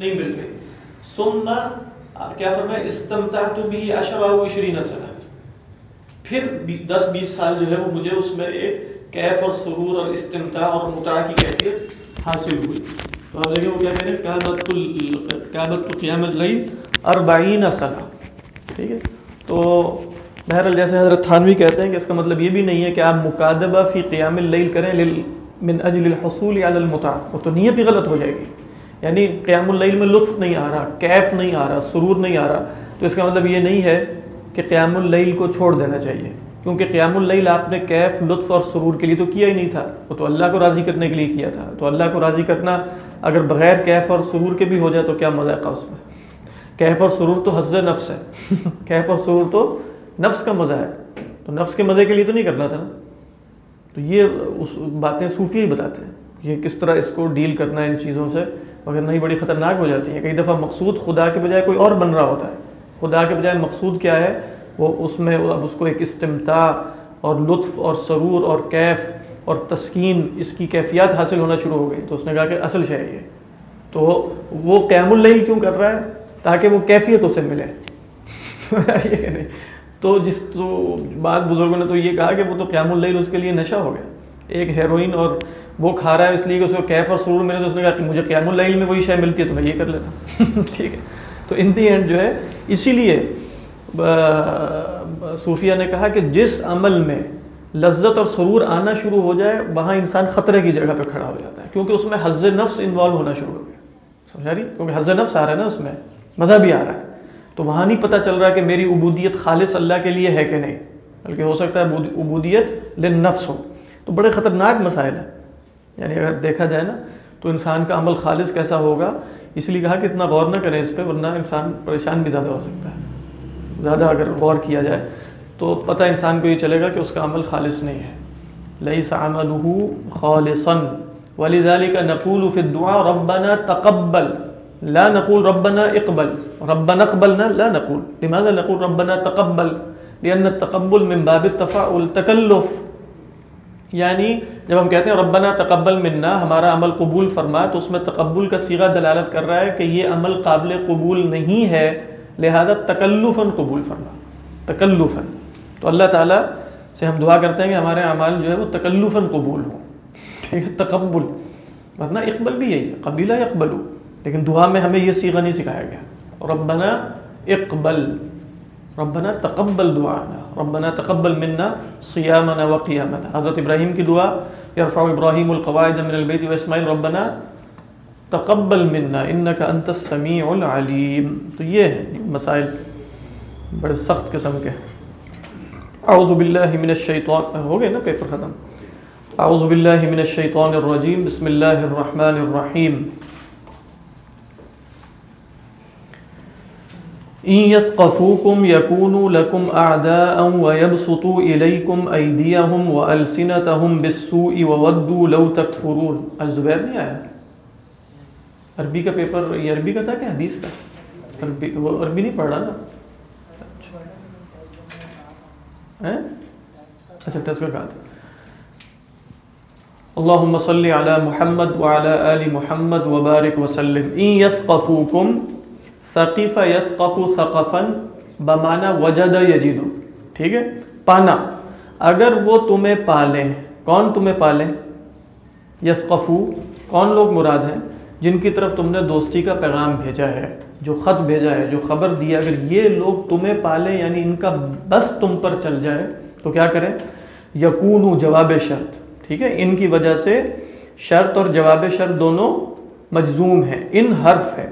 نہیں مل رہی۔ ثم کیا فرمایا استمتعت به عشر او 20 سنہ پھر دس بیس سال جو ہے وہ مجھے اس میں ایک کیف اور سرور اور استمتاع اور متاع کی کیفیت حاصل ہوئی۔ تو آپ دیکھیں وہ کیا کہہ رہے ہیں قیابت قیام اللیل اربعین سنہ۔ ٹھیک ہے؟ تو بہرحال جیسے حضرت تھانوی کہتے ہیں کہ اس کا مطلب یہ بھی نہیں ہے کہ آپ مقادبہ فی قیام اللیل کریں من اجل الحصول علی المتاع۔ وہ تو نیت ہی غلط ہو جائے گی۔ یعنی قیام اللیل میں لطف نہیں آ رہا، کیف نہیں آ رہا، سرور نہیں آ رہا۔ تو اس کا مطلب یہ نہیں ہے کہ قیام اللیل کو چھوڑ دینا چاہیے، کیونکہ قیام اللیل آپ نے کیف، لطف اور سرور کے لیے تو کیا ہی نہیں تھا۔ وہ تو اللہ کو راضی کرنے کے لیے کیا تھا۔ تو اللہ کو راضی کرنا اگر بغیر کیف اور سرور کے بھی ہو جائے تو کیا مذائقہ اس میں؟ کیف اور سرور تو حز نفس ہے۔ کیف اور سرور تو نفس کا مزہ ہے۔ تو نفس کے مزے کے لیے تو نہیں کرنا تھا نا؟ تو یہ اس باتیں صوفی ہی بتاتے ہیں۔ یہ کس طرح اس کو ڈیل کرنا ہے ان چیزوں سے؟ مگر نہیں بڑی خطرناک ہو جاتی ہیں۔ کئی دفعہ مقصود خدا کے بجائے کوئی اور بن رہا ہوتا ہے۔ خدا کے بجائے مقصود کیا ہے؟ وہ اس میں اب اس کو ایک استمتاع اور لطف اور سرور اور کیف اور تسکین، اس کی کیفیات حاصل ہونا شروع ہو گئی۔ تو اس نے کہا کہ اصل شے یہ۔ تو وہ قیام اللیل کیوں کر رہا ہے؟ تاکہ وہ کیفیت اسے ملے۔ تو جس تو بعض بزرگوں نے تو یہ کہا کہ وہ تو قیام اللیل اس کے لیے نشہ ہو گیا۔ ایک ہیروئن اور وہ کھا رہا ہے اس لیے کہ اس کو کیف اور سرور ملے تو اس نے کہا کہ مجھے قیام اللیل میں وہی شے ملتی ہے تو میں یہ کر لیتا ہوں۔ ٹھیک ہے۔ تو ان دی اینڈ جو ہے، اسی لیے صوفیہ نے کہا کہ جس عمل میں لذت اور سرور آنا شروع ہو جائے، وہاں انسان خطرے کی جگہ پہ کھڑا ہو جاتا ہے۔ کیونکہ اس میں حز نفس انوالو ہونا شروع ہو گیا۔ سمجھا رہی؟ کیونکہ حز نفس آ رہا ہے نا اس میں، مزہ بھی آ رہا ہے۔ تو وہاں نہیں پتہ چل رہا کہ میری عبودیت خالص اللہ کے لیے ہے کہ نہیں، بلکہ ہو سکتا ہے عبودیت لنفس ہو۔ تو بڑے خطرناک مسائل ہیں۔ یعنی اگر دیکھا جائے نا، تو انسان کا عمل خالص کیسا ہوگا؟ اس لیے کہا کہ اتنا غور نہ کریں اس پہ، ورنہ انسان پریشان بھی زیادہ ہو سکتا ہے۔ زیادہ اگر غور کیا جائے، تو پتہ انسان کو یہ چلے گا کہ اس کا عمل خالص نہیں ہے۔ لئی سعمل خالصن ولی کا نقول فی الدعاء ربنا تقبل، لا نقول ربنا اقبل۔ ربنا اقبلنا لا نقول، لماذا نقول ربنا تقبل؟ لأن التقبل من باب التفاعل تکلف۔ یعنی جب ہم کہتے ہیں ربنا تقبل منا، ہمارا عمل قبول فرما، تو اس میں تقبل کا سیغہ دلالت کر رہا ہے کہ یہ عمل قابل قبول نہیں ہے، لہذا تکلفاً قبول فرما، تکلفاً۔ تو اللہ تعالیٰ سے ہم دعا کرتے ہیں کہ ہمارے اعمال جو ہے وہ تکلفاً قبول ہوں۔ ٹھیک ہے، تقبل۔ ورنہ اقبل بھی یہی ہے، قبیلہ اقبل لیکن دعا میں ہمیں یہ سیغہ نہیں سکھایا گیا۔ ربنا اقبل۔ ربنا تقبل دعانا. ربنا تقبل منا صيامنا وقيامنا. حضرت ابراہیم کی دعا، يرفع ابراہیم القواعد من البيت واسماعیل، ربنا تقبل منا انك انت السميع العليم تو یہ ہے مسائل بڑے سخت قسم کے اعوذ باللہ من الشیطان، ہو گئے نا پیپر ختم؟ اعوذ باللہ من الشیطان الرجیم، بسم اللہ الرحمن الرحیم. ان يثقفوكم يكونوا لكم اعداء ويبسطوا اليكم ايديهم والسنتهم بالسوء وودوا لو تكفرون۔ الزبیر نہیں آیا۔ عربی کا پیپر یہ عربی کا تھا کہ حدیث کا؟ عربی، وہ عربی نہیں پڑھ رہا نا؟ اچھا۔, اچھا۔ ٹیسٹ کا کہا تھا۔ اللهم صل على محمد وعلى ال محمد وبارك وسلم۔ ان يثقفوكم ثقیف یثقف ثقفن بمانا وجد یجیدو ٹھیک ہے؟ پانا. اگر وہ تمہیں پالیں، کون تمہیں پالیں؟ یثقفو کون لوگ مراد ہیں؟ جن کی طرف تم نے دوستی کا پیغام بھیجا ہے، جو خط بھیجا ہے، جو خبر دیا اگر یہ لوگ تمہیں پالیں یعنی ان کا بس تم پر چل جائے، تو کیا کریں؟ یقون جواب شرط. ٹھیک ہے؟ ان کی وجہ سے شرط اور جواب شرط دونوں مجزوم ہیں، ان حرف ہے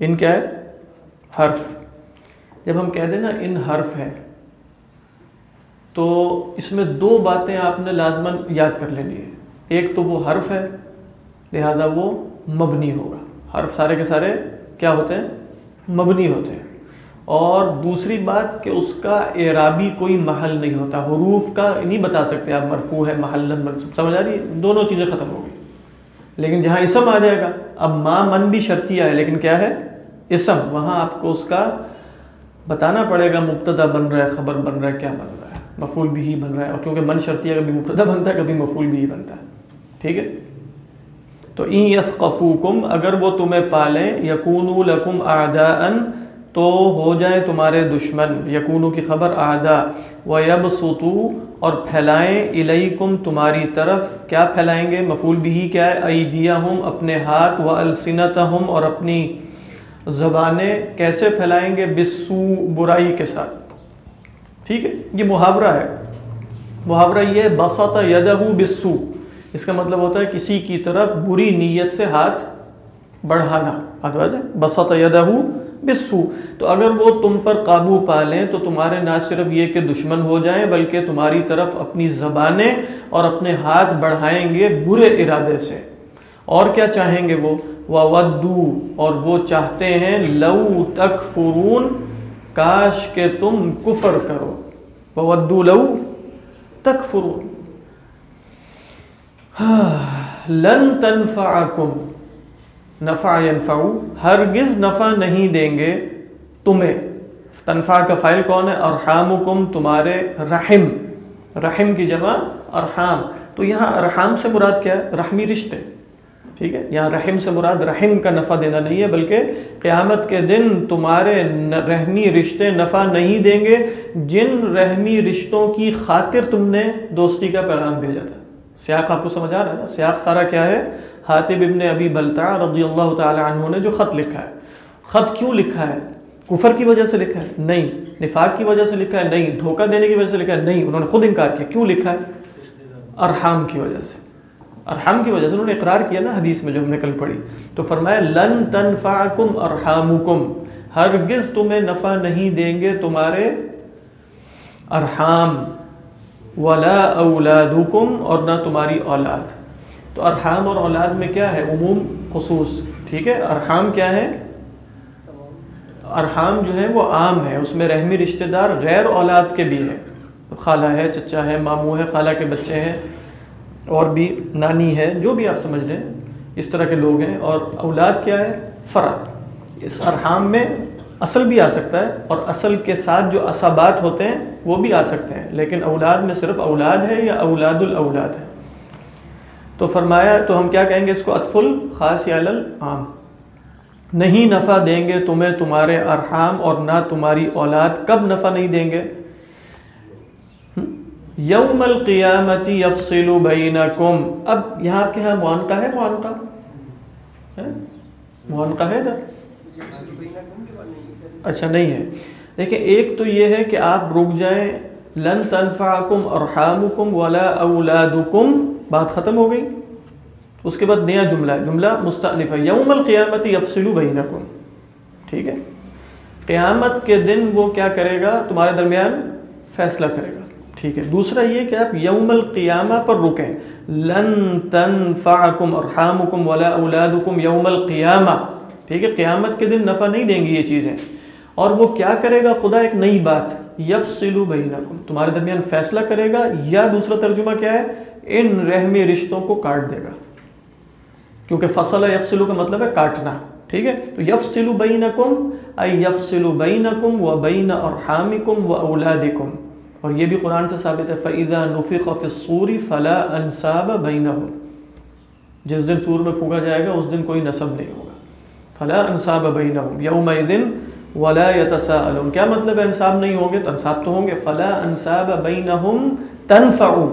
ان کیا ہے؟ حرف۔ جب ہم کہہ دیں نا ان حرف ہے، تو اس میں دو باتیں آپ نے لازمن یاد کر لینی ہے ایک تو وہ حرف ہے، لہذا وہ مبنی ہوگا۔ حرف سارے کے سارے کیا ہوتے ہیں؟ مبنی ہوتے ہیں۔ اور دوسری بات کہ اس کا اعرابی کوئی محل نہیں ہوتا، حروف کا نہیں بتا سکتے آپ، مرفوع ہے، محل سمجھ آ رہی ہے؟ دونوں چیزیں ختم ہو گئی۔ لیکن جہاں اسم آ جائے گا، اب ماں من بھی شرطیہ ہے، لیکن کیا ہے؟ اسم، وہاں آپ کو اس کا بتانا پڑے گا، مبتدا بن رہا ہے، خبر بن رہا ہے، کیا بن رہا ہے مفول بھی ہی بن رہا ہے۔ اور کیونکہ من شرطی ہے، کبھی مبتدا بنتا ہے، کبھی مفول بھی ہی بنتا ہے۔ ٹھیک ہے؟ تو این یثقفوکم، اگر وہ تمہیں پالیں، یکونو لکم اعداء تو ہو جائیں تمہارے دشمن۔ یکونو کی خبر اعداء۔ ویبسطو، اور پھیلائیں الیکم تمہاری طرف۔ کیا پھیلائیں گے؟ مفعول بھی کیا ہے؟ ایدیہم، اپنے ہاتھ۔ و السنتہم اور اپنی زبانیں کیسے پھیلائیں گے بسو برائی کے ساتھ؟ ٹھیک ہے، یہ محاورہ ہے۔ محاورہ یہ ہے، بسط یدہ بسو۔ اس کا مطلب ہوتا ہے کسی کی طرف بری نیت سے ہاتھ بڑھانا۔ ادواز بسط یدہ بسو۔ تو اگر وہ تم پر قابو پا لیں تو تمہارے نہ صرف یہ کہ دشمن ہو جائیں، بلکہ تمہاری طرف اپنی زبانیں اور اپنے ہاتھ بڑھائیں گے برے ارادے سے۔ اور کیا چاہیں گے وہ؟ وَوَدُّو اور وہ چاہتے ہیں، لو تک فرون کاش کہ تم کفر کرو۔ وَوَدُّو لو تک فرون لن تنفعکم نفع ينفع، ہرگز نفع نہیں دیں گے تمہیں۔ تنفع کا فائل کون ہے؟ ارحامکم تمہارے رحم۔ رحم کی جمع ارحام تو یہاں ارحام سے مراد کیا ہے؟ رحمی رشتے۔ ٹھیک ہے؟ یہاں رحم سے مراد رحم کا نفع دینا نہیں ہے، بلکہ قیامت کے دن تمہارے رحمی رشتے نفع نہیں دیں گے۔ جن رحمی رشتوں کی خاطر تم نے دوستی کا پیغام بھیجا تھا۔ سیاق آپ کو سمجھ آ رہا ہے نا؟ سیاق سارا کیا ہے؟ حاطب ابن ابی بلتا رضی اللہ تعالی عنہ نے جو خط لکھا ہے۔ خط کیوں لکھا ہے؟ کفر کی وجہ سے لکھا ہے؟ نہیں۔ نفاق کی وجہ سے لکھا ہے؟ نہیں۔ دھوکہ دینے کی وجہ سے لکھا ہے؟ نہیں۔ انہوں نے خود انکار کیا۔ کیوں لکھا ہے؟ ارحام کی وجہ سے۔ ارحام کی وجہ سے انہوں نے اقرار کیا نا حدیث میں جو ہم نے کل پڑھی۔ تو فرمایا، لن تنفعکم ارحامکم۔ ہرگز تمہیں نفع نہیں دیں گے تمہارے ارحام۔ ولا اولادکم اور نہ تمہاری اولاد۔ تو ارحام اور اولاد میں کیا ہے؟ عموم خصوص۔ ٹھیک ہے؟ ارحام کیا ہے؟ ارحام جو ہے وہ عام ہے، اس میں رحمی رشتہ دار غیر اولاد کے بھی ہیں۔ خالہ ہے، چچا ہے، ماموں ہے خالہ کے بچے ہیں۔ اور بھی نانی ہے، جو بھی آپ سمجھ لیں، اس طرح کے لوگ ہیں۔ اور اولاد کیا ہے؟ فرع اس ارحام میں اصل بھی آ سکتا ہے اور اصل کے ساتھ جو اسبات ہوتے ہیں، وہ بھی آ سکتے ہیں۔ لیکن اولاد میں صرف اولاد ہے یا اولاد الاولاد ہے؟ تو فرمایا، تو ہم کیا کہیں گے اس کو؟ اطف الخاص یا العام نہیں نفع دیں گے تمہیں تمہارے ارحام اور نہ تمہاری اولاد، کب نفع نہیں دیں گے؟ یوم القیامتی یفصل بینکم۔ اب یہاں آپ کے یہاں معانقہ ہے، معانقہ۔ معانقہ ہے ادھر۔ اچھا نہیں ہے۔ دیکھیں، ایک تو یہ ہے کہ آپ رک جائیں، لن تنفعکم ارحامکم ولا اولادکم۔ بات ختم ہو گئی۔ اس کے بعد نیا جملہ ہے، جملہ مستعنف ہے۔ یوم القیامت یفصل بینکم۔ ٹھیک ہے؟ قیامت کے دن وہ کیا کرے گا؟ تمہارے درمیان فیصلہ کرے گا۔ ٹھیک ہے۔ دوسرا یہ کہ آپ یوم القیامہ پر رکیں۔ لن تنفعکم ارحامکم ولا اولادکم یوم القیامہ۔ ٹھیک ہے، قیامت کے دن نفع نہیں دیں گی یہ چیزیں۔ اور وہ کیا کرے گا؟ خدا ایک نئی بات۔ یفصلو بینکم۔ تمہارے درمیان فیصلہ کرے گا یا دوسرا ترجمہ کیا ہے؟ ان رحمی رشتوں کو کاٹ دے گا۔ کیونکہ فصل یفصلو کا مطلب ہے کاٹنا۔ ٹھیک ہے، تو یفصلو بینکم، ای یفصلو بینکم و بین ارحامکم و اولادکم۔ اور یہ بھی قرآن سے ثابت ہے، فَإِذَا نُفِخَ فِي الصُّورِ فَلَا أَنْسَابَ بَيْنَهُمْ۔ جس دن سور میں پھونکا جائے گا، اس دن کوئی نسب نہیں ہوگا۔ فَلَا أَنْسَابَ بَيْنَهُمْ۔ يَوْمَئِذٍ وَلَا يَتَسَاءَلُونَ۔ کیا مطلب ہے انصاب نہیں ہوں گے، تو انصاب تو ہوں گے۔ فَلَا أَنْسَابَ بَيْنَهُمْ تَنْفَعُ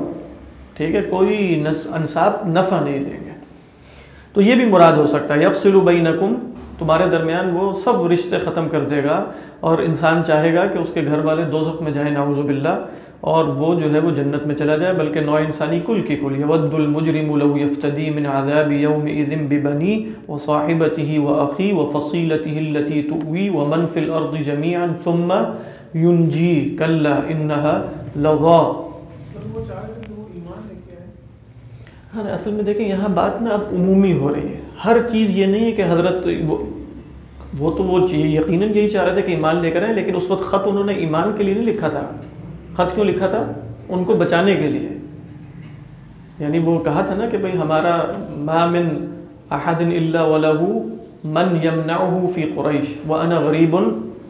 ٹھیک ہے، کوئی انصاب نفع نہیں دیں گے۔ تو یہ بھی مراد ہو سکتا ہے یفصل بینکم تمہارے درمیان وہ سب رشتے ختم کر دے گا اور انسان چاہے گا کہ اس کے گھر والے دوزخ میں جائیں نعوذ باللہ اور وہ جو ہے وہ جنت میں چلا جائے بلکہ نو انسانی کل کی کل یود المجرم لو یفتدی من عذاب یوم اذن ببنی و صاحبته و اخی و فصیلته التي تؤوی و من فی الارض جميعا ثم ينجی کلا انها لظا ہاں اصل میں دیکھیں یہاں بات نا اب عمومی ہو رہی ہے۔ ہر چیز یہ نہیں ہے کہ حضرت وہ وہ تو وہ یقیناً یہی چاہ رہے تھے کہ ایمان لے کر آئیں لیکن اس وقت خط انہوں نے ایمان کے لیے نہیں لکھا تھا۔ خط کیوں لکھا تھا؟ ان کو بچانے کے لیے۔ یعنی وہ کہا تھا نا کہ بھئی ہمارا ما من احد الا وله من يمنعه في قریش وانا غریب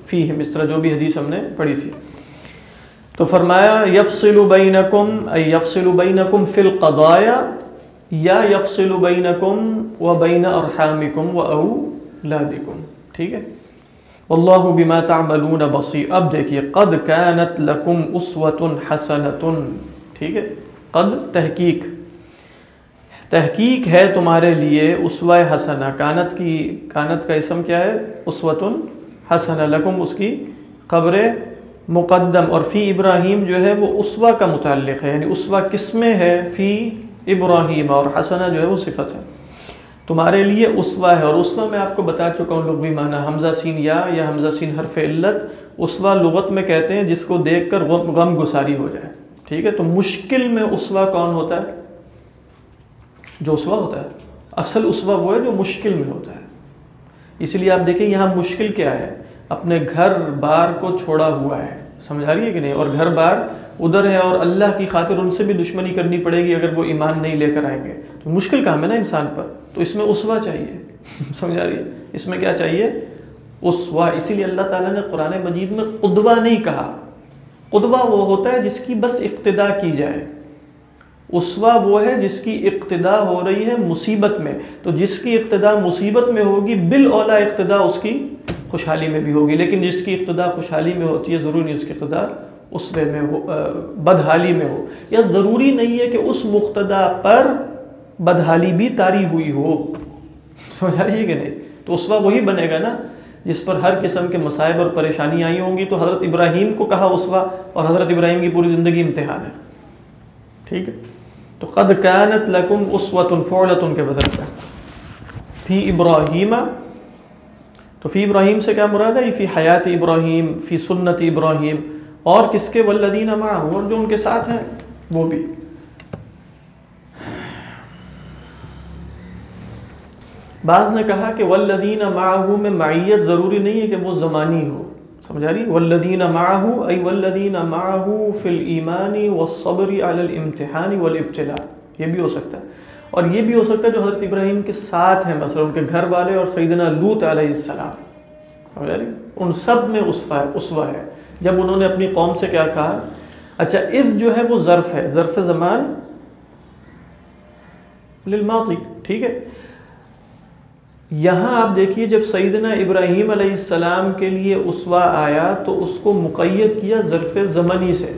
فیہم اس طرح جو بھی حدیث ہم نے پڑھی تھی۔ تو فرمایا، یفصل بینکم، ای یفصل بینکم فی القضایا یا یفصل بینکم و بین ارحامکم و اولادکم. ٹھیک ہے؟ واللہ بما تعملون بصیر. اب دیکھیے، قد كانت لکم اسوۃ حسنۃ. ٹھیک ہے؟ قد تحقیق. تحقیق ہے تمہارے لیے اسوہ حسنہ. کانت کی، کانت کا اسم کیا ہے؟ اسوۃ حسنہ. لکم اس کی قبر مقدم. اور فی ابراہیم جو ہے وہ اسوا کا متعلق ہے یعنی اسوا کس میں ہے؟ فی ابراہیم اور حسنہ جو ہے وہ صفت ہے تمہارے لیے اسوا ہے اور اسوا میں آپ کو بتا چکا ہوں لغوی معنی، حمزہ سین یا یا حمزہ سین حرف علت۔ اسوا لغت میں کہتے ہیں جس کو دیکھ کر غم غم گساری ہو جائے۔ ٹھیک ہے، تو مشکل میں اسوا کون ہوتا ہے؟ جو اسوا ہوتا ہے۔ اصل اسوا وہ ہے جو مشکل میں ہوتا ہے۔ اس لیے آپ دیکھیں یہاں مشکل کیا ہے؟ اپنے گھر بار کو چھوڑا ہوا ہے۔ سمجھا رہی ہے کہ نہیں؟ اور گھر بار ادھر ہے اور اللہ کی خاطر ان سے بھی دشمنی کرنی پڑے گی اگر وہ ایمان نہیں لے کر آئیں گے۔ تو مشکل کام ہے نا انسان پر۔ تو اس میں اسوا چاہیے۔ سمجھا رہی ہے اس میں کیا چاہیے؟ اسوا اسی لیے اللہ تعالیٰ نے قرآن مجید میں قدوہ نہیں کہا۔ قدوہ وہ ہوتا ہے جس کی بس اقتدا کی جائے۔ اسوا وہ ہے جس کی اقتدا ہو رہی ہے مصیبت میں۔ تو جس کی اقتدا مصیبت میں ہوگی، بال اولا اقتدا اس کی خوشحالی میں بھی ہوگی۔ لیکن جس کی ابتدا خوشحالی میں ہوتی ہے، ضروری اس کی ابتدا اس میں ہو بدحالی میں ہو۔ یا ضروری نہیں ہے کہ اس مقتدا پر بدحالی بھی تاری ہوئی ہو۔ سمجھا لیجیے کہ نہیں؟ تو اس وقت وہی بنے گا نا، جس پر ہر قسم کے مسائب اور پریشانی آئی ہوں گی، تو حضرت ابراہیم کو کہا اسوا اور حضرت ابراہیم کی پوری زندگی امتحان ہے۔ ٹھیک ہے؟ تو قد کانت لکم اسوت فعلت کے بدل کا فی ابراہیم، تو فی ابراہیم سے کیا مراد ہے؟ فی حیات ابراہیم، فی سنت ابراہیم۔ اور کس کے ولدین معه اور جو ان کے ساتھ ہیں، وہ بھی۔ بعض نے کہا کہ ولدین معه میں معیت ضروری نہیں ہے کہ وہ زمانی ہو۔ سمجھا رہی؟ والذین معه ای والذین معه فی الایمان والصبر علی الامتحان والابتلاء۔ یہ بھی ہو سکتا ہے۔ اور یہ بھی ہو سکتا ہے جو حضرت ابراہیم کے ساتھ ہیں، مثلا ان کے گھر والے اور سیدنا لوت علیہ السلام۔ سمجھا رہی؟ ان سب میں اسوا ہے اسوا ہے۔ جب انہوں نے اپنی قوم سے کیا کہا اچھا اذ جو ہے وہ ظرف ہے، ظرف زمان للماضی ٹھیک ہے؟ یہاں آپ دیکھیے، جب سیدنا ابراہیم علیہ السلام کے لیے اسوا آیا تو اس کو مقید کیا ظرف زمنی سے۔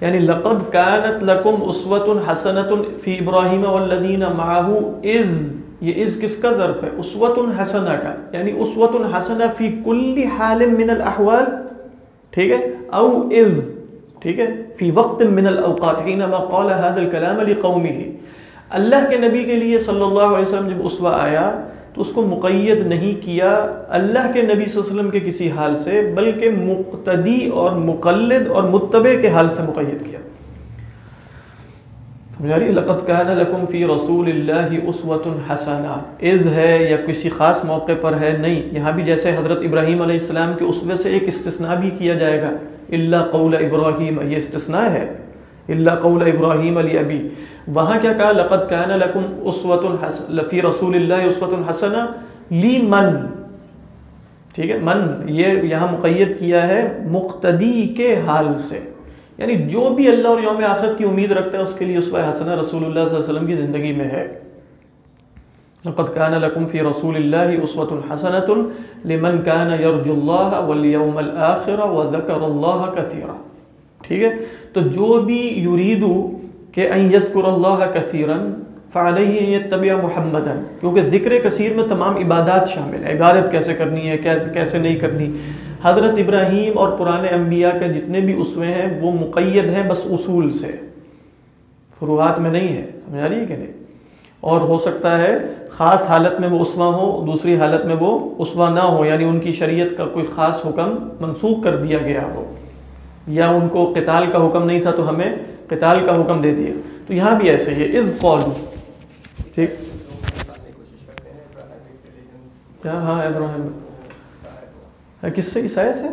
یعنی لقد كانت لکم اسوت حسنت فی ابراہیم والذین معه، اذ، یہ اذ کس کا ظرف ہے؟ اسوت حسنہ کا یعنی اسوت حسنہ فی کل حال من الاحوال ٹھیک ہے؟ او اذ، ٹھیک ہے؟ فی وقت من الاوقات، حینما قال هذا الكلام لقومه. اللہ کے نبی کے لیے صلی اللہ علیہ وسلم جب اسوا آیا، تو اس کو مقید نہیں کیا اللہ کے نبی صلی اللہ علیہ وسلم کے کسی حال سے، بلکہ مقتدی اور مقلد اور متبع کے حال سے مقید کیا۔ سمجھا رہی لقد کان لکم فی رسول اللہ اسوۃ حسنہ۔ اذ ہے یا کسی خاص موقع پر ہے؟ نہیں، یہاں بھی جیسے حضرت ابراہیم علیہ السلام کے اسوے سے ایک استثناء بھی کیا جائے گا۔ اللہ قول ابراہیم، یہ استثناء ہے۔ اللہ قول ابراہیم علی ابی۔ وہاں کیا کہا؟ لقد کان لکم اسوۃ فی رسول اللہ اسوۃ حسنہ لی من۔ ٹھیک ہے، من، یہ یہاں مقید کیا ہے مقتدی کے حال سے۔ یعنی جو بھی اللہ اور یوم آخرت کی امید رکھتا ہے اس کے لیے اسوہ حسنہ رسول اللہ صلی اللہ علیہ وسلم کی زندگی میں ہے۔ لقد كان لكم في رسول الله اسوه حسنه لمن كان يرجو الله واليوم الاخر وذكر الله كثيرا۔ ٹھیک ہے؟ تو جو بھی یریدو کہ ان یذکر اللہ کثیرا فعلیہ ان یتبع محمدا۔ کیونکہ ذکر کثیر میں تمام عبادات شامل ہے عبادت کیسے کرنی ہے؟ کیسے کیسے نہیں کرنی؟ حضرت ابراہیم اور پرانے انبیاء کے جتنے بھی اسوے ہیں وہ مقید ہیں بس اصول سے۔ فروعات میں نہیں ہے سمجھا رہی ہے کہ نہیں؟ اور ہو سکتا ہے خاص حالت میں وہ اسوا ہو دوسری حالت میں وہ اسوا نہ ہو یعنی ان کی شریعت کا کوئی خاص حکم منسوخ کر دیا گیا ہو۔ یا ان کو قتال کا حکم نہیں تھا تو ہمیں قتال کا حکم دے دیا تو یہاں بھی ایسے ہی ہے قول ٹھیک؟ ہاں ابراہیم۔ کس سے؟ عیسائی سے؟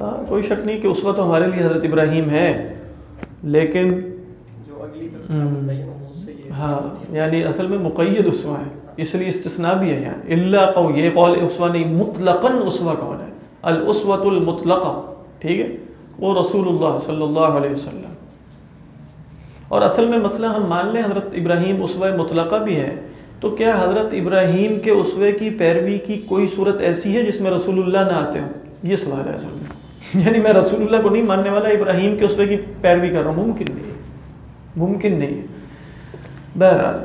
ہاں کوئی شک نہیں کہ اس وقت ہمارے لیے حضرت ابراہیم ہے لیکن ہاں یعنی اصل میں مقید اسوا ہے اس لیے استثناء بھی ہے یہاں۔ اللہ قو یہ قول اسوا نہیں مطلقاً اسوا قول ہے۔ الاسوۃ المطلقہ ٹھیک ہے؟ وہ رسول اللہ صلی اللہ علیہ وسلم۔ اور اصل میں مسئلہ ہم مان لیں حضرت ابراہیم اسوہ مطلقہ بھی ہے تو کیا حضرت ابراہیم کے اسوے کی پیروی کی کوئی صورت ایسی ہے جس میں رسول اللہ نہ آتے ہوں؟ یہ سوال ہے اصل میں یعنی میں رسول اللہ کو نہیں ماننے والا، ابراہیم کے اسوے کی پیروی کر رہا ہوں، ممکن نہیں ہے۔ ممکن نہیں ہے۔ بہرحال،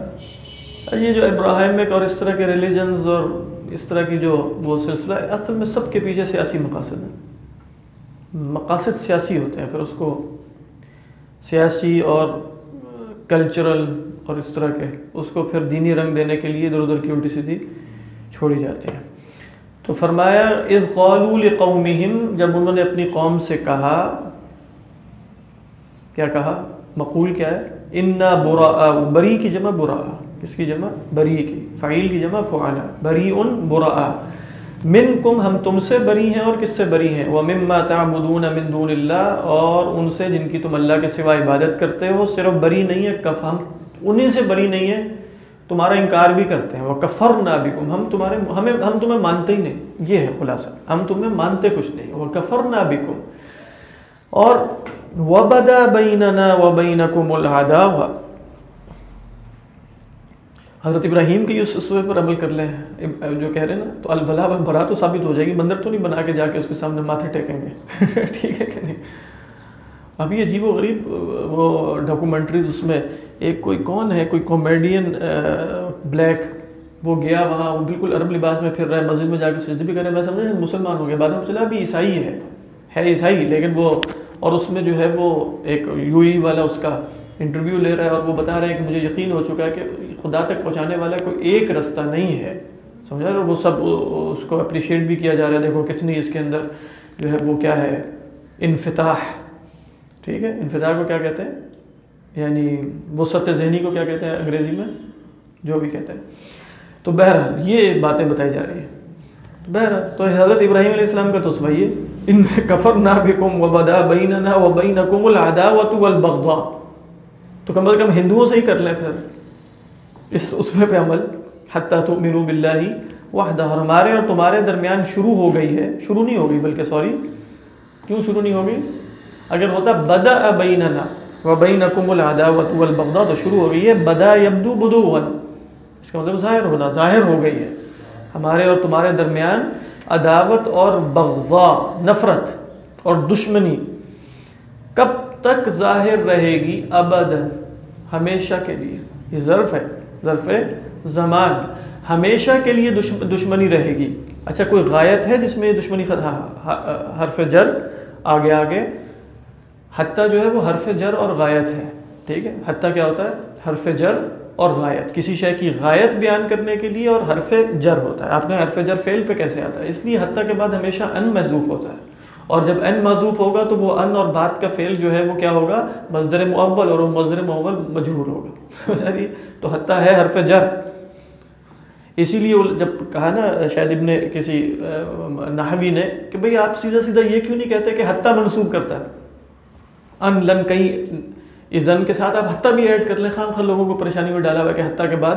یہ جو ابراہیمک اور اس طرح کے ریلیجنز اور اس طرح کی جو وہ سلسلہ ہے، اصل میں سب کے پیچھے سیاسی مقاصد ہیں۔ مقاصد سیاسی ہوتے ہیں، پھر اس کو سیاسی اور کلچرل اور اس طرح کے اس کو پھر دینی رنگ دینے کے لیے ادھر ادھر کی الٹی سیدھی چھوڑی جاتی ہیں۔ تو فرمایا، اذ قالوا لقومہم، جب انہوں نے اپنی قوم سے کہا، کیا کہا؟ مقول کیا ہے؟ انا برا بری کی جمع برا کس کی جمع؟ بری کی۔ فعیل کی جمع فعلا بری ان برا من کم ہم تم سے بری ہیں اور کس سے بری ہیں؟ وہ مما تعبدون من دون اللہ اور ان سے جن کی تم اللہ کے سوا عبادت کرتے ہو، صرف بری نہیں ہے، کف ہم انہیں سے بری نہیں ہے، تمہارا انکار بھی کرتے ہیں۔ وہ کفر نہ بھی ہم تمہارے، ہمیں، ہم تمہیں مانتے ہی نہیں۔ یہ ہے خلاصہ۔ ہم تمہیں مانتے کچھ نہیں۔ وہ کفر نہ بھی اور وبدا بیننا وبینکم العداوہ حضرت ابراہیم کے اس اسوے پر عمل کر لیں۔ جو کہہ رہے ہیں نا، تو البلا برا تو ثابت ہو جائے گی۔ مندر تو نہیں بنا کے جا کے اس کے سامنے ماتھے ٹیکیں گے۔ ٹھیک ہے کہ نہیں؟ ابھی عجیب و غریب وہ ڈاکومنٹریز اس میں ایک کوئی کون ہے، کوئی کامیڈین بلیک وہ گیا وہاں، وہ بالکل عرب لباس میں پھر رہا ہے، مسجد میں جا کے سجدے بھی کر رہے ہیں میں سمجھا مسلمان ہو گیا، بعد میں چلا ابھی عیسائی ہے۔ ہے عیسائی، لیکن وہ، اور اس میں جو ہے وہ ایک یو ای والا اس کا انٹرویو لے رہا ہے اور وہ بتا رہے ہیں کہ مجھے یقین ہو چکا ہے کہ خدا تک پہنچانے والا کوئی ایک رستہ نہیں ہے۔ سمجھا؟ رہے وہ سب، اس کو اپریشیٹ بھی کیا جا رہا ہے۔ دیکھو کتنی اس کے اندر جو ہے وہ کیا ہے؟ انفتاح۔ ٹھیک ہے؟ انفتاح کو کیا کہتے ہیں؟ یعنی وسط ذہنی کو کیا کہتے ہیں؟ انگریزی میں جو بھی کہتے ہیں۔ تو بہرحال یہ باتیں بتائی جا رہی ہیں۔ بہرحال تو حضرت ابراہیم علیہ السلام کا تو سبھائی ان کفر نہ بکم و بدا بین نہ و بین کم العداوت والبغضاء۔ تو کم از کم ہندوؤں سے ہی کر لیں پھر۔ اس اس میں پہ عمل۔ حتیٰ تؤمنوا باللہ وحدہ۔ اور ہمارے اور تمہارے درمیان شروع ہو گئی ہے۔ شروع نہیں ہو گئی، بلکہ سوری، کیوں شروع نہیں ہوگی اگر ہوتا بدا بیننا۔ و بینکم العداوت والبغضاء. تو شروع ہو گئی ہے، بدا یبدو بدوا اس کا مطلب ظاہر ہونا، ظاہر ہو گئی ہے. ہمارے اور تمہارے درمیان عداوت اور بغضاء، نفرت اور دشمنی کب تک ظاہر رہے گی؟ ابد ہمیشہ کے لیے. یہ ظرف ہے، ظرف زمان. ہمیشہ کے لیے دشمنی رہے گی. اچھا کوئی غایت ہے جس میں یہ دشمنی حرف جر آگے آگے؟ حتیٰ جو ہے وہ حرف جر اور غایت ہے۔ ٹھیک ہے؟ حتیٰ کیا ہوتا ہے؟ حرف جر اور غایت۔ کسی شے کی غایت بیان کرنے کے لیے اور حرف جر ہوتا ہے۔ آپ نے حرف جر فیل پہ کیسے آتا ہے؟ اس لیے حتیٰ کے بعد ہمیشہ ان محضوف ہوتا ہے۔ اور جب ان معذوف ہوگا تو وہ ان اور بات کا فعل جو ہے وہ کیا ہوگا؟ مصدر معول اور وہ مصدر معول مجرور ہوگا۔ یعنی تو حتیٰ ہے حرف جر۔ اسی لیے جب کہا نا شاید ابن کسی نحوی نے کہ بھئی آپ سیدھا سیدھا یہ کیوں نہیں کہتے کہ حتیٰ منصوب کرتا ہے؟ ان لن کہیں اس زن کے ساتھ آپ حتیٰ بھی ایڈ کر لیں، خام خواہ لوگوں کو پریشانی میں ڈالا ہوا کہ حتیٰ کے بعد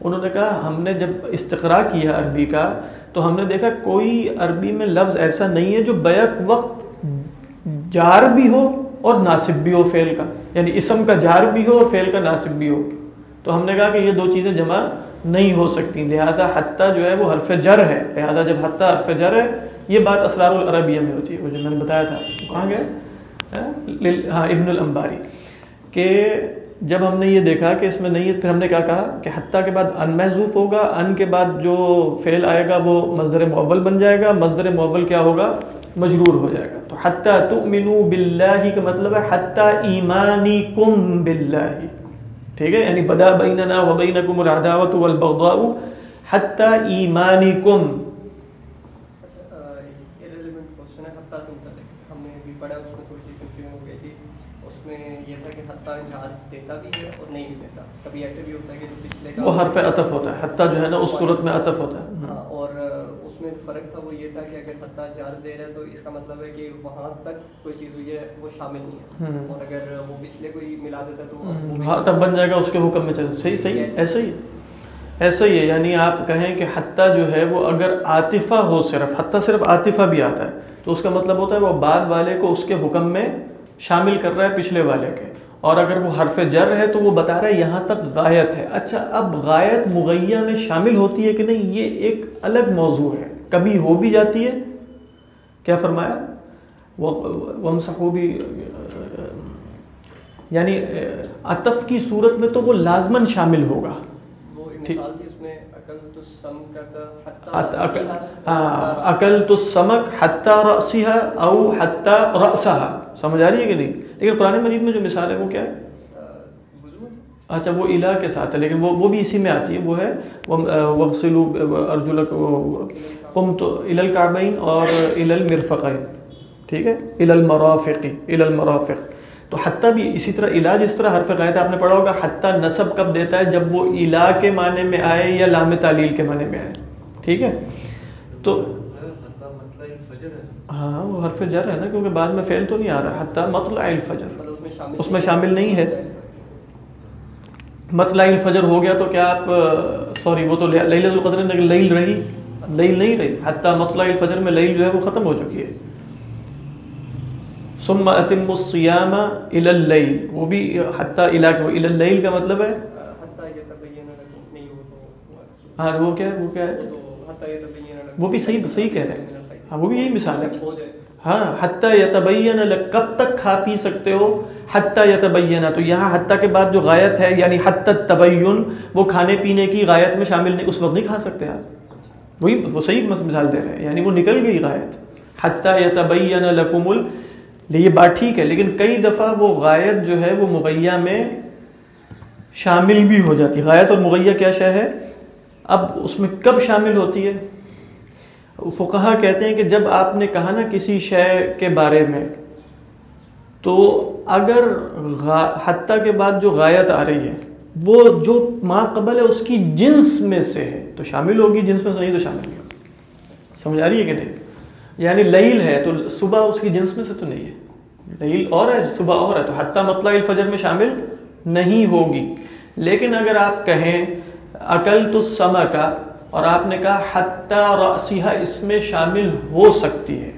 انہوں نے کہا ہم نے جب استقرا کیا عربی کا تو ہم نے دیکھا کوئی عربی میں لفظ ایسا نہیں ہے جو بیک وقت جار بھی ہو اور ناصب بھی ہو فعل کا۔ یعنی اسم کا جار بھی ہو اور فعل کا ناصب بھی ہو۔ تو ہم نے کہا کہ یہ دو چیزیں جمع نہیں ہو سکتی۔ لہذا حتیٰ جو ہے وہ حرف جر ہے۔ لہذا جب حتیٰ حرف جر ہے، یہ بات اسرار العربیہ میں ہوتی ہے، وہ جو میں نے بتایا تھا۔ کہاں گئے؟ ہاں ابن الانباری، کہ جب ہم نے یہ دیکھا کہ اس میں نہیں پھر ہم نے کیا کہا؟ کہ حتیٰ کے بعد ان محضوف ہوگا، ان کے بعد جو فعل آئے گا وہ مصدر معول بن جائے گا، مصدر معول کیا ہوگا؟ مجرور ہو جائے گا۔ تو حتیٰ تؤمنوا باللہ کا مطلب ہے حتیٰ ایمانی کم بلّہ ٹھیک ہے؟ یعنی بدا بیننا و بینکم العداوت والبغضاء، حتیٰ ایمانی کم وہ حرف عطف ہوتا ہے حتیٰ جو ہے نا اس صورت میں عطف ہوتا ہے۔ ہاں اور اس میں فرق تھا وہ یہ تھا کہ اگر حتیٰ جار دے رہے تو اس کا مطلب ہے کہ وہاں تک کوئی چیز ہوئی ہے وہ شامل نہیں ہے۔ اور اگر وہ پچھلے کوئی ملا دیتا تو ہاں تب بن جائے گا اس کے حکم میں چلے صحیح صحیح ایسا ہی۔ ایسا ہی ہے۔ یعنی آپ کہیں کہ حتیٰ جو ہے وہ اگر عاطفہ ہو صرف حتیٰ صرف عاطفہ بھی آتا ہے تو اس کا مطلب ہوتا ہے وہ بعد والے کو اس کے حکم میں شامل کر رہا ہے پچھلے والے کے۔ اور اگر وہ حرف جر ہے تو وہ بتا رہا ہے یہاں تک غایت ہے۔ اچھا اب غایت مغیہ میں شامل ہوتی ہے کہ نہیں؟ یہ ایک الگ موضوع ہے۔ کبھی ہو بھی جاتی ہے۔ کیا فرمایا؟ وہ بھی یعنی عطف کی صورت میں تو وہ لازمن شامل ہوگا۔ عقل تو عقل تو سمک حتیٰ رسیہ او حتیٰ رسہ سمجھ آ رہی ہے کہ نہیں؟ لیکن قرآن مجید میں جو مثال ہے وہ کیا ہے؟ اچھا وہ الہ کے ساتھ ہے، لیکن وہ وہ بھی اسی میں آتی ہے، وہ ہے وغسلو ارجلک قم تو الکعبین اور ال المرفقین ٹھیک ہے؟ ال المرافقی ال المرافق۔ تو حتیٰ بھی اسی طرح علاج اس طرح حرف غایت آپ نے پڑھا ہوگا، حتیٰ نصب کب دیتا ہے؟ جب وہ الہ کے معنی میں آئے یا لام تعلیل کے معنی میں آئے۔ ٹھیک ہے؟ تو ہاں وہ حرف جر ہے نا، کیونکہ بعد میں فیل تو نہیں آ رہا، حتیٰ مطلع الفجر۔ اس میں شامل نہیں ہے۔ مطلع الفجر ہو گیا تو کیا آپ، سوری، وہ تو لیلۃ القدر لیکن لیل رہی لیل نہیں رہی۔ حتیٰ مطلع الفجر میں لیل جو ہے وہ ختم ہو چکی ہے۔ ثم اتم الصیام الى اللیل وہ بھی حتیٰ الى الى اللیل کا مطلب ہے۔ ہاں وہ کیا ہے؟ وہ کیا ہے؟ وہ بھی صحیح صحیح کہہ رہے ہیں۔ ہاں وہ بھی یہی مثال ہے۔ ہاں حتیٰ یتبین کب تک کھا پی سکتے ہو؟ حتیٰ یتبین، تو یہاں حتیٰ کے بعد جو غایت ہے یعنی حتی تبین، وہ کھانے پینے کی غایت میں شامل نہیں، اس وقت نہیں کھا سکتے آپ۔ وہی، وہ صحیح مثال دے رہے ہیں۔ یعنی وہ نکل گئی غایت۔ حتیٰ یتبین لکم ال یہ بات ٹھیک ہے، لیکن کئی دفعہ وہ غایت جو ہے، وہ مغیہ میں شامل بھی ہو جاتی۔ غایت اور مغیہ کیا شے ہے؟ اب اس میں کب شامل ہوتی ہے؟ فقہا کہتے ہیں کہ جب آپ نے کہا نا کسی شے کے بارے میں، تو اگر حتیٰ کے بعد جو غایت آ رہی ہے، وہ جو ما قبل ہے، اس کی جنس میں سے ہے۔ تو شامل ہوگی، جنس میں سے نہیں تو شامل نہیں ہوگی۔ سمجھ آ رہی ہے کہ نہیں؟ یعنی لیل ہے، تو صبح اس کی جنس میں سے تو نہیں ہے۔ لیل اور ہے، صبح اور ہے، تو حتیٰ مطلع الفجر میں شامل نہیں ہوگی۔ لیکن اگر آپ کہیں عقل تو سما کا اور آپ نے کہا حتیٰ راسیہ اس میں شامل ہو سکتی ہے۔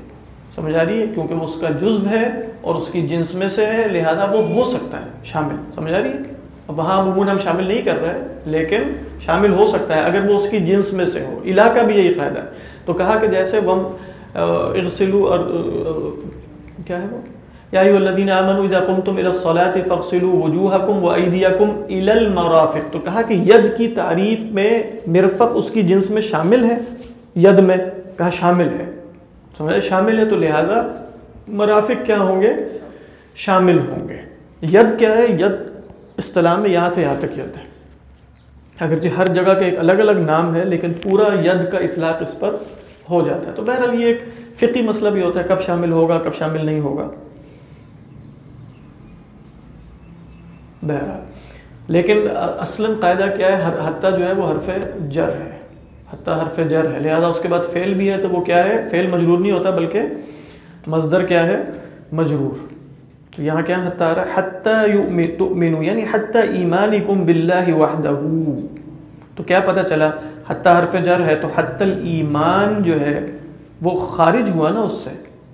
سمجھ آ رہی ہے؟ کیونکہ وہ اس کا جزو ہے اور اس کی جنس میں سے ہے، لہذا وہ ہو سکتا ہے شامل۔ سمجھ آ رہی ہے؟ اب وہاں عموماً ہم شامل نہیں کر رہے، لیکن شامل ہو سکتا ہے اگر وہ اس کی جنس میں سے ہو۔ علاقہ بھی یہی فائدہ ہے۔ تو کہا کہ جیسے وہ ارسلو اور کیا ہے وہ؟ یا ایو الذین آمنوا اذا قمتم الى الصلاة فاغسلوا وجوهكم وايديكم الى المرافق۔ تو کہا کہ ید کی تعریف میں مرفق اس کی جنس میں شامل ہے، ید میں کہا شامل ہے۔ سمجھے شامل ہے تو لہذا مرافق کیا ہوں گے؟ شامل ہوں گے۔ ید کیا ہے؟ ید اصطلاح میں یہاں سے یہاں تک ید ہے۔ اگرچہ ہر جگہ کا ایک الگ الگ نام ہے، لیکن پورا ید کا اطلاق اس پر ہو جاتا ہے۔ تو بہرحال یہ ایک فقی مسئلہ بھی ہوتا ہے، کب شامل ہوگا، کب شامل نہیں ہوگا۔ بہرحال۔ لیکن اصلا قاعدہ کیا ہے؟ حتیٰ جو ہے وہ حرف جر ہے۔ حتیٰ حرف جر ہے۔ لہذا اس کے بعد فعل بھی ہے تو وہ کیا ہے؟ فعل مجرور نہیں ہوتا بلکہ مصدر کیا ہے؟ مجرور۔ تو یہاں کیا حتیٰ رہا ہے؟ حتیٰ تؤمنو یعنی حتیٰ ایمانکم باللہ وحدہ تو کیا پتہ چلا؟ حتیٰ حرف جر ہے تو حتی ایمان جو ہے وہ خارج ہوا نا اس سے،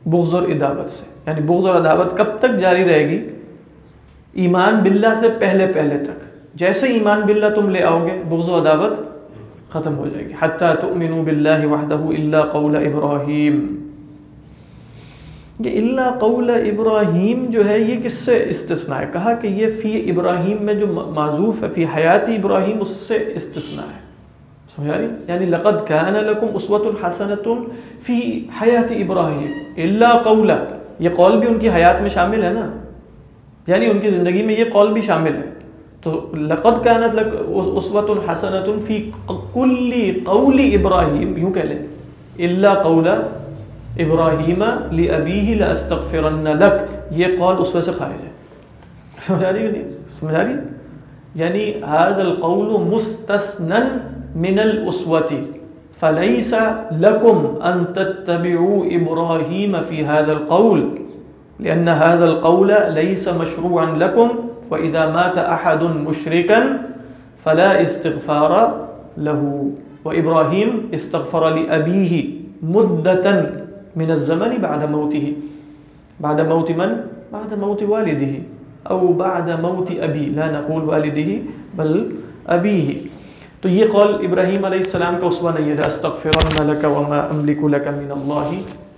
بغض اور ادابت سے۔ یعنی بغض اور ادابت کب تک جاری رہے گی؟ ایمان باللہ سے پہلے پہلے تک۔ جیسے ایمان باللہ تم لے آؤ گے، بغض و عداوت ختم ہو جائے گی۔ حتیٰ تؤمنوا باللہ وحدہ الا قول ابراہیم۔ یہ اللہ قول ابراہیم جو ہے، یہ کس سے استثناء ہے؟ کہا کہ یہ فی ابراہیم میں جو معذوف ہے، فی حیاتی ابراہیم، اس سے استثناء ہے۔ سمجھا رہی؟ یعنی لقد کان لکم اسوۃ حسنۃ فی حیات ابراہیم۔ اللہ قول، یہ قول بھی ان کی حیات میں شامل ہے نا؟ یعنی ان کی زندگی میں یہ قول بھی شامل ہے۔ تو لقد کانت لک اسوۃ حسنۃ فی کل قول ابراہیم یوں کہہ لیں۔ اللہ قول ابراہیم لابیہ لاستغفرن لک یہ قول اس سے خارج ہے۔ سمجھا رہی نہیں؟ سمجھا رہی؟ یعنی هذا القول مستثنا من الاسوة فليس لكم ان تتبعوا ابراهيم في هذا القول۔ لأن هذا القول ليس مشروعا لكم وإذا مات أحد مشركا فلا استغفار له. وإبراهيم استغفر لأبيه مدة من الزمن بعد موته. بعد موت من؟ بعد موت والده او بعد موت ابی لا نقول والدہ بل ابیہ تو یہ قول ابراہیم علیہ السلام کا اسوہ نہیں ہے استغفرن لک وما املک لک من اللہ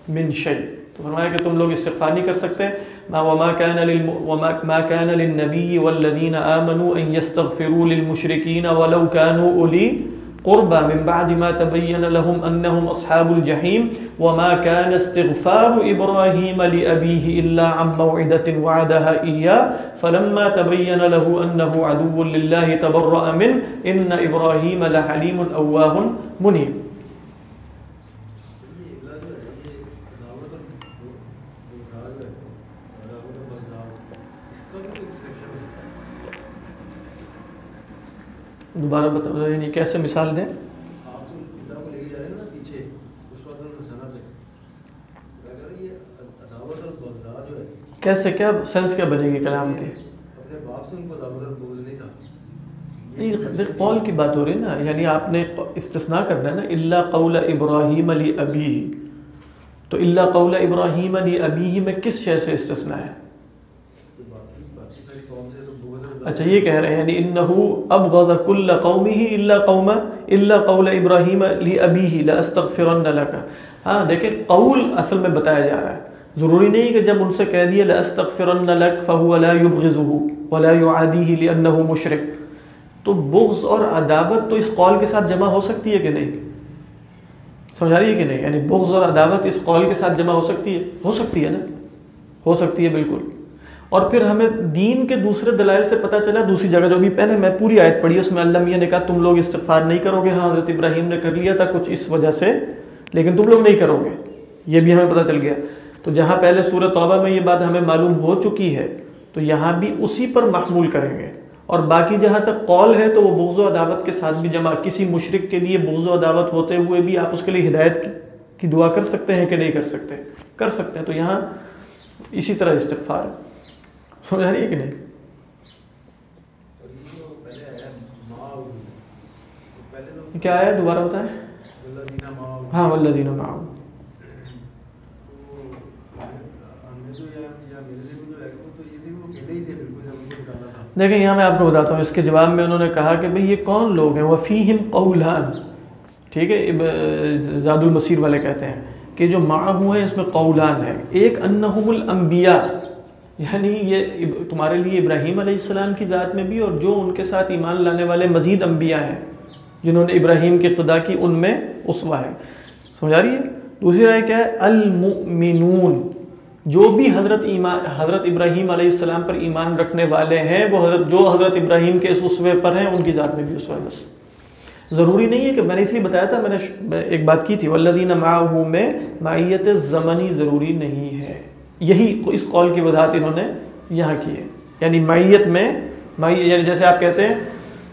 من شیء تو فرمایا کہ تم لوگ استغفار نہیں کر سکتے۔ ما وما كان للم وما ما كان للنبي والذين ان يستغفروا للمشركين ولو كانوا اولي قربى من بعد ما تبين لهم انهم اصحاب الجحيم وما كان استغفار ابراهيم لابيه الا عن موعده وعدها اياه فلما تبين له انه عدو لله تبرأ منه ان ابراهيم لحليم اواه منيب یہ اگلا جو ہے یہ عداوت اور بغضاء جو ہے عداوت اور بغضاء اس کا بھی ایک سیکشن ہو سکتا ہے دوبارہ بتاؤ یعنی کیسے مثال دیں آپ جو پتا کو لے کے جا رہے ہیں نا پیچھے اس وقت انہوں نے سنا پہ کیا کر رہی ہے عداوت اور بغضاء جو ہے کیسے کیا سینس کیا بنے گی کلام کے نہیں قول کی بات ہو رہی ہے نا۔ یعنی آپ نے استثناء کرنا ہے نا اللہ قول ابراہیم علی ابی تو اللہ قول ابراہیم علی ابی میں کس شے سے استثناء ہے تو باقی باقی ساری قوم سے تو بغض اور عداوت- اچھا یہ کہہ رہے ہیں یعنی انہو ابغض کل قومه الا قوم الا قول ابراہیم لابیہ لاستغفرن لک ہاں دیکھیں، قول اصل میں بتایا جا رہا ہے۔ ضروری نہیں کہ جب ان سے کہہ دیا لاستغفرن لک فهو لا يبغضه ولا يعاديه لانه مشرک۔ تو بغض اور عداوت تو اس قول کے ساتھ جمع ہو سکتی ہے کہ نہیں؟ سمجھا رہی ہے کہ نہیں؟ یعنی بغض اور عداوت اس قول کے ساتھ جمع ہو سکتی ہے؟ ہو سکتی ہے نا؟ ہو سکتی ہے، بالکل۔ اور پھر ہمیں دین کے دوسرے دلائل سے پتہ چلا، دوسری جگہ جو بھی پہلے میں پوری آیت پڑھی، اس میں اللہ میاں نے کہا، تم لوگ استغفار نہیں کرو گے۔ ہاں حضرت ابراہیم نے کر لیا تھا کچھ اس وجہ سے، لیکن تم لوگ نہیں کرو گے۔ یہ بھی ہمیں پتہ چل گیا۔ تو جہاں پہلے سورہ توبہ میں یہ بات ہمیں معلوم ہو چکی ہے، تو یہاں بھی اسی پر محمول کریں گے۔ اور باقی جہاں تک قول ہے، تو وہ بغض و عداوت کے ساتھ بھی جمع، کسی مشرق کے لیے بغض و عداوت ہوتے ہوئے بھی آپ اس کے لیے ہدایت کی دعا کر سکتے ہیں کہ نہیں کر سکتے کر سکتے ہیں۔ تو یہاں اسی طرح استغفار۔ ہے سمجھا رہی ہے کہ نہیں؟ آیا کیا ہے؟ دوبارہ بتائیں۔ دینا ہاں دیکھیں، یہاں میں آپ کو بتاتا ہوں، اس کے جواب میں انہوں نے کہا کہ بھئی یہ کون لوگ ہیں؟ وفیہم قولان۔ ٹھیک ہے زاد المسیر والے کہتے ہیں کہ جو معہو ہیں، اس میں قولان ہے۔ ایک انہم الانبیاء۔ یعنی یہ تمہارے لیے ابراہیم علیہ السلام کی ذات میں بھی اور جو ان کے ساتھ ایمان لانے والے مزید انبیاء ہیں، جنہوں نے ابراہیم کی اقتدا کی، ان میں اسوہ ہے۔ سمجھا رہی ہے؟ دوسری رائے کیا ہے؟ المؤمنون۔ جو بھی حضرت ایمان حضرت ابراہیم علیہ السلام پر ایمان رکھنے والے ہیں، وہ حضرت، جو حضرت ابراہیم کے اس اسوے پر ہیں، ان کی ذات میں بھی اسوہ ہے بس۔ ضروری نہیں ہے کہ میں نے اس لیے بتایا تھا، میں نے ایک بات کی تھی والذین معه میں معیت زمنی ضروری نہیں ہے۔ یہی اس قول کی وضاحت انہوں نے یہاں کی ہے۔ یعنی معیت میں معیت یعنی جیسے آپ کہتے ہیں،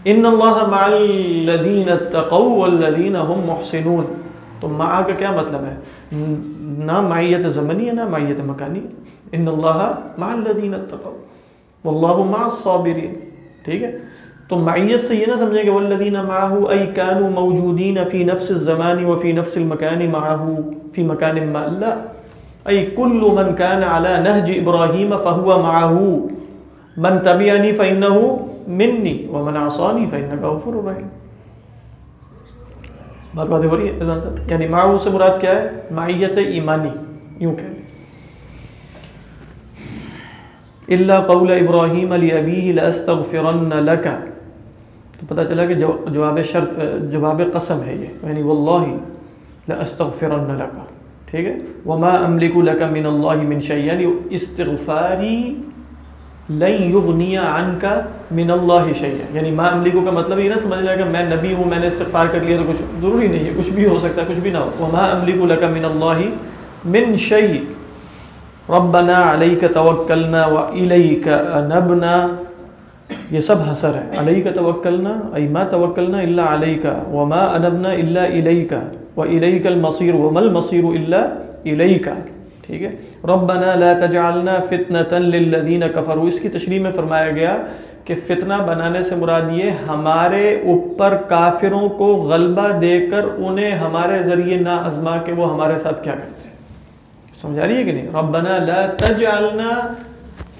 ان اللہ مع الذین اتقوا والذین هم محسنون۔ تو مع کا کیا مطلب ہے؟ نہ معیت زمنی ہے، نہ معیت مکانی ہے۔ ان اللہ مع الذین اتقوا۔ واللہ مع الصابرین۔ ٹھیک ہے؟ تو معیت سے یہ نہ سمجھیں کہ والذین معه ای كانوا موجودین فی نفس الزمان وفی نفس المکان معه، فی مکان ما، لا۔ ای کل من کان علی نهج ابراہیم فهو معه. من تبعنی فإنه منی ومن عصانی فإنك غفور رحیم بات باتیں ہو رہی ہے؟ یعنی معه سے مراد کیا ہے؟ معیت ایمانی. یوں کہیں الا قول ابراہیم علی ابیہ لاستغفرن لک. تو پتہ چلا کہ جواب شرط جواب قسم ہے یہ. یعنی واللہ لاستغفرن لک. ٹھیک ہے؟ وما املک لک من اللہ من شیء یعنی استغفاری لن یغنی عنک من اللہ شیء یعنی ما املکو کا مطلب یہ نہ سمجھ لیا کہ میں نبی ہوں، میں نے استغفار کر لیا تو کچھ ضروری نہیں ہے، کچھ بھی ہو سکتا ہے، کچھ بھی نہ ہو. وما املک لک من اللہ من شیء ربنا علیک توکلنا و انبنا یہ سب حسر ہے. علیک توکلنا ای ما توکلنا الا علیک وما انبنا الا الیک و الیک المصیر وما المصیر الا الیک ٹھیک ہے؟ ربنا لا تجعلنا فتنة للذین کفروا اس کی تشریح میں فرمایا گیا کہ فتنہ بنانے سے مراد یہ ہمارے اوپر کافروں کو غلبہ دے کر انہیں ہمارے ذریعے نہ ازما کے وہ ہمارے ساتھ کیا کرتے ہیں۔ سمجھا رہی ہے کہ نہیں؟ ربنا لا تجعلنا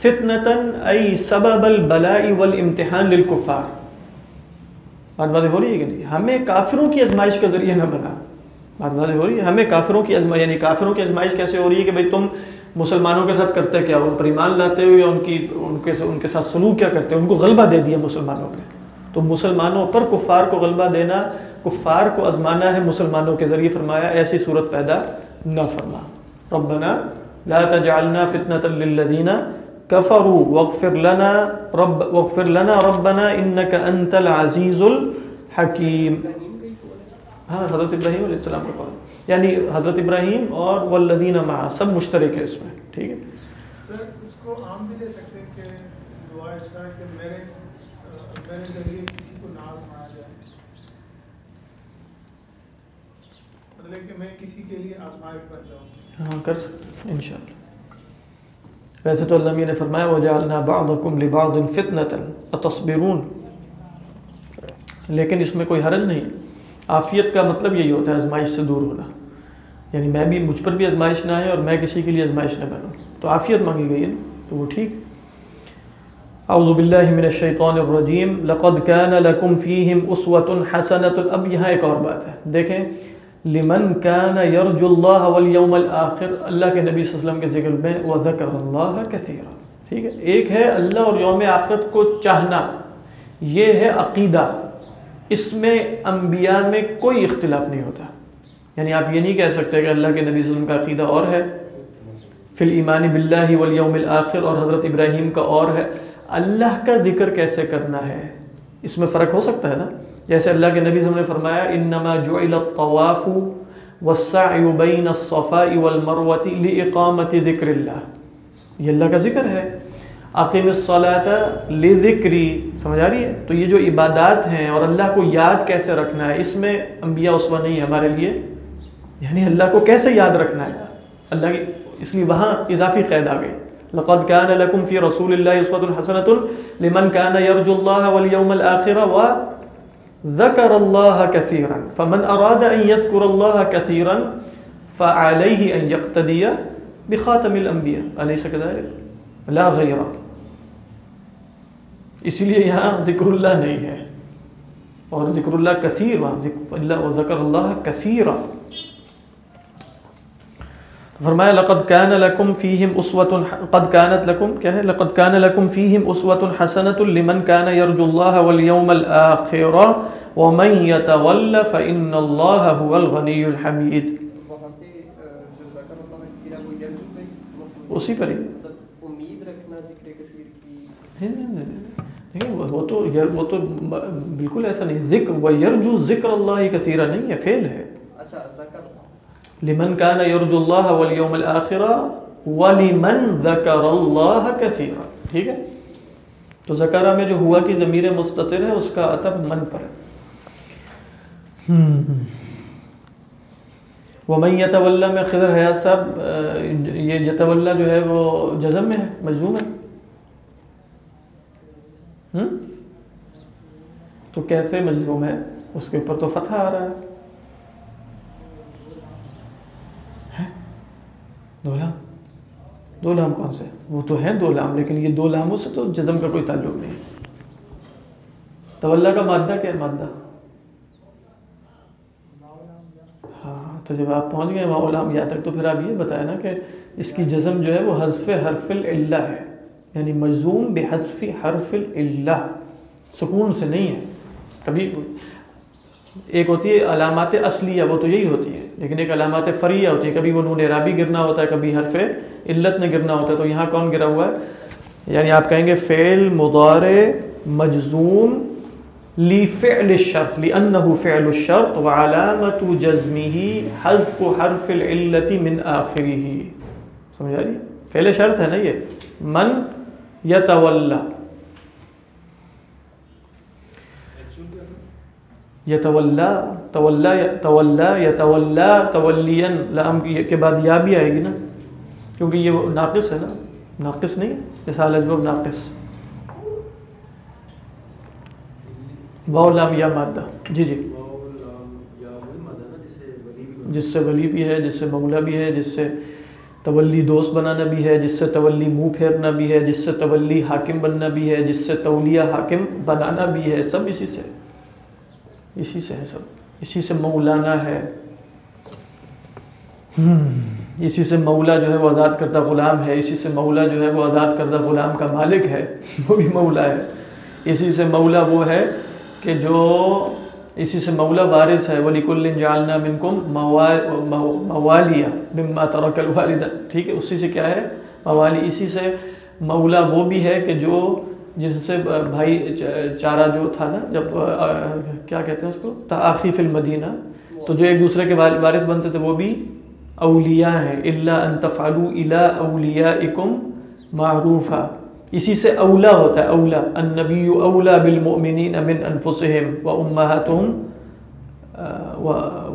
فتنتن ای سبب البلاء والامتحان للکفار. بات باتیں ہو رہی ہے کہ نہیں؟ ہمیں کافروں کی ازمائش کا ذریعہ نہ بنا۔ بات باتیں ہو رہی ہے۔ ہمیں کافروں کی ازمائش یعنی کافروں کی ازمائش کیسے ہو رہی ہے کہ بھائی تم مسلمانوں کے ساتھ کرتے کیا؟ ان پر ایمان لاتے ہو یا ان کی، ان کے ان کے ساتھ سلوک کیا کرتے ہیں ان کو غلبہ دے دیا مسلمانوں نے۔ تو مسلمانوں پر کفار کو غلبہ دینا، کفار کو ازمانا ہے مسلمانوں کے ذریعے۔ فرمایا، ایسی صورت پیدا نہ فرما۔ ربنا لا تجعلنا فتنة للذین كفروا واغفر لنا رب، واغفر لنا ربنا انك انت العزیز الحکیم۔ ہاں حضرت ابراہیم علیہ السلام کا قول۔ یعنی حضرت ابراہیم اور والذین معا سب مشترک ہے اس میں ٹھیک ہے؟ سر اس کو عام بھی لے سکتے ہیں کہ دعا اس طرح کہ میرے میرے ذریعے کسی کو ناز مانا جائے۔ مطلب کہ میں کسی کے لیے آزمائش بن جاؤں۔ ہاں کر سکتے ہیں انشاءاللہ۔ ویسے تو اللہ میاں نے فرمایا وجعلنا بعضکم لبعض فتنة اتصبرون لیکن اس میں کوئی حرج نہیں۔ عافیت کا مطلب یہی ہوتا ہے ازمائش سے دور ہونا۔ یعنی میں بھی مجھ پر بھی ازمائش نہ ہے اور میں کسی کے لیے ازمائش نہ بنوں تو عافیت مانگی گئی ہے نا؟ تو وہ ٹھیک۔ اعوذ باللہ من الشیطان الرجیم۔ لقد كان لكم فيهم اسوة حسنة اب یہاں ایک اور بات ہے۔ دیکھیں، لمن كان يرجو الله واليوم الاخر۔ اللہ کے نبی صلی اللہ علیہ وسلم کے ذکر میں وذكر الله كثيرا ٹھیک ہے؟ ایک ہے اللہ اور یوم آخرت کو چاہنا۔ یہ ہے عقیدہ۔ اس میں انبیاء میں کوئی اختلاف نہیں ہوتا۔ یعنی آپ یہ نہیں کہہ سکتے کہ اللہ کے نبی صلی اللہ علیہ وسلم کا عقیدہ اور ہے۔ فی الایمان باللہ والیوم الاخر اور حضرت ابراہیم کا اور ہے۔ اللہ کا ذکر کیسے کرنا ہے؟ اس میں فرق ہو سکتا ہے نا؟ جیسے اللہ کے نبی صلی اللہ علیہ وسلم نے فرمایا، انما جعل الطواف والسعی بین الصفاء لاقامت ذکر اللہ۔ یہ اللہ کا ذکر ہے۔ عقیم الصلاۃ لذکری، سمجھ آ رہی ہے؟ تو یہ جو عبادات ہیں اور اللہ کو یاد کیسے رکھنا ہے، اس میں انبیاء اسوہ نہیں ہے ہمارے لیے۔ یعنی اللہ کو کیسے یاد رکھنا ہے؟ اللہ کی، اس لیے وہاں اضافی قید آ گئی۔ لقد كان لكم في رسول الله اسوه حسنه لمن كان يرجو الله واليوم الاخر وذكر الله كثيرا فمن اراد ان يذكر الله كثيرا فعليه ان يقتدي بخاتم الانبياء اليس كذلك لا غير اسی لیے یہاں ذکر اللہ نہیں ہے۔ اور ذکر اللہ کثیر وہاں اللہ و ذکر اللہ کثیرا فرمایا لقد كان لكم فيهم اسوه قد كانت لكم کیا ہے؟ لقد كان لكم فيهم اسوه حسنه لمن كان يرجو الله واليوم الاخر ومن يتولى فان الله هو الغني الحميد کثیر اسی پر امید رکھنا ذکر کثیر کی۔ وہ تو وہ تو بالکل ایسا نہیں۔ ذکر وہ یرجو ذکر اللہ کثیرہ نہیں ہے فعل ہے۔ اچھا ذکر لمن كان يرجو الله واليوم الاخر ولمن ذكر الله كثيرا ٹھیک ہے؟ تو ذکرہ میں جو ہوا کی ضمیر مستتر ہے اس کا عطف من پر ہے۔ ومن يتولى میں خضر حیات صاحب یہ یتولى جو ہے وہ جزم میں ہے مجزوم ہے۔ ہم؟ تو کیسے مجزوم ہے اس کے اوپر تو فتح آ رہا ہے؟ دو لام دو لام کون سے؟ وہ تو ہیں دو لام لیکن یہ دو لاموں سے تو جزم کا کوئی تعلق نہیں۔ طلّہ کا مادہ کیا ہے مادہ؟ ہاں تو جب آپ پہنچ گئے وہاں لام یا تک تو پھر آپ یہ بتائیں نا کہ اس کی جزم جو ہے وہ حذف حرف العلہ ہے۔ یعنی مجزوم بحذف حرف العلہ سکون سے نہیں ہے۔ کبھی ایک ہوتی ہے علامات اصلیہ، وہ تو یہی ہوتی ہے۔ لیکن ایک علامات فریہ ہوتی ہے۔ کبھی وہ نون رابی گرنا ہوتا ہے، کبھی حرف علت میں گرنا ہوتا ہے۔ تو یہاں کون گرا ہوا ہے؟ یعنی آپ کہیں گے فعل مضارع مجزوم لی فعل الشرط لانه فعل الشرط وعلامت جزمه حذف حرف العلت من آخره۔ سمجھ آ رہی؟ فعل شرط ہے نا یہ۔ من یتولا۔ یتولا، تولا تولا، یتولا، تولین۔ لام کے بعد یا بھی آئے گی نا، کیونکہ یہ ناقص ہے نا۔ ناقص نہیں مثال ازباب ناقص۔ واو، لام، یا مادہ۔ جی جی۔ جس سے ولی بھی ہے، جس سے مولا بھی ہے، جس سے تولی دوست بنانا بھی ہے، جس سے تولی منہ پھیرنا بھی ہے، جس سے تولی حاکم بننا بھی ہے، جس سے تولیہ حاکم بنانا بھی ہے، سب اسی سے اسی سے ہے سب، اسی سے مولانا ہے۔ اسی سے مولا جو ہے وہ آزاد کردہ غلام ہے، اسی سے مولا جو ہے وہ آزاد کردہ غلام کا مالک ہے، وہ بھی مولا ہے۔ اسی سے مولا وہ ہے کہ جو اسی سے مولا وارث ہے ولی کل جالنا منکم موالیہ، مما ترک الوالدہ۔ ٹھیک ہے، اسی سے کیا ہے؟ موالی اسی سے مولا وہ بھی ہے کہ جو جس سے بھائی چارہ جو تھا نا، جب کیا کہتے ہیں اس کو؟ تاخی فی المدینہ۔ تو جو ایک دوسرے کے وارث بنتے تھے وہ بھی اولیاء ہیں۔ اللہ ان تفعلوا الى اولیاءکم معروفا۔ اسی سے اولا ہوتا ہے، اولا۔ النبی اولا بالمؤمنین من انفسهم و امہاتهم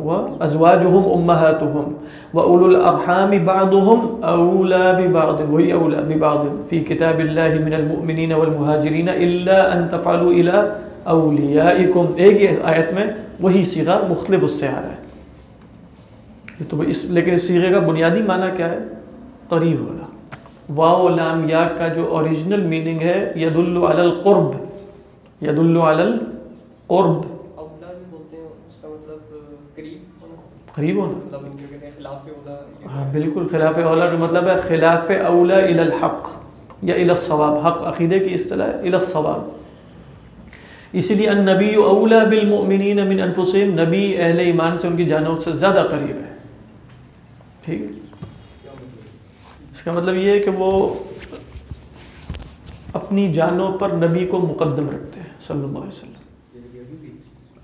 و ازواجهم امہاتهم و اولو الارحام بعضهم اولا ببعض۔ وہی اولا ببعض۔ فی کتاب اللہ من المؤمنین والمہاجرین الا ان تفعلوا الى اولیائکم۔ ایک آیت میں وہی صیغہ مختلف اس سے آ رہا ہے۔ تو اس لیکن اس صیغے کا بنیادی معنی کیا ہے؟ قریب ہونا۔ واو لام یا کا جو اوریجنل میننگ ہے ید علی القرب ید علی القرب. قریب ہونا. ہاں بالکل خلاف اولا کا مطلب ہے خلاف اولا الی الحق یا الی الصواب. حق عقیدے کی اصطلاح الی الصواب. اسی لیے النبی اولا بالمؤمنین من انفسهم نبی اہل ایمان سے ان کی جانوں سے زیادہ قریب ہے. ٹھیک ہے؟ اس کا مطلب یہ ہے کہ وہ اپنی جانوں پر نبی کو مقدم رکھتے ہیں صلی اللہ علیہ وسلم۔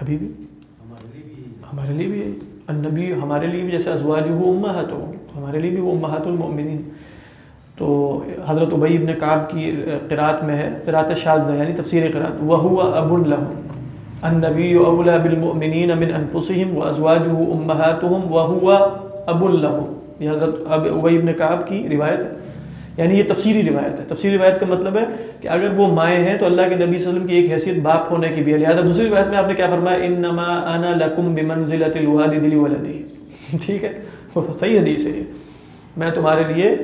ابھی بھی؟ ہمارے لیے بھی النبی ہمارے لیے بھی جیسے ازواج وہ امہات ہوں تو ہمارے لیے بھی وہ امہات المؤمنین۔ تو حضرت عبی ابن کعب کی قرات میں ہے قرات شاذ یعنی تفسیر قرات وہ ہوا اب الحم النبی اولا بالمؤمنین من انفسهم وازواجه امهاتهم وهو ابو لهم یہ حضرت اب ابئی ابن کعب کی روایت ہے۔ یعنی یہ تفسیری روایت ہے۔ تفسیری روایت کا مطلب ہے کہ اگر وہ مائیں ہیں تو اللہ کے نبی صلی اللہ علیہ وسلم کی ایک حیثیت باپ ہونے کی بھی ہے۔ لہٰذا دوسری روایت میں آپ نے کیا فرمایا؟ انما انا لکم بمنزلۃ الوالد لولدی ٹھیک ہے؟ صحیح حدیث ہے میں تمہارے لیے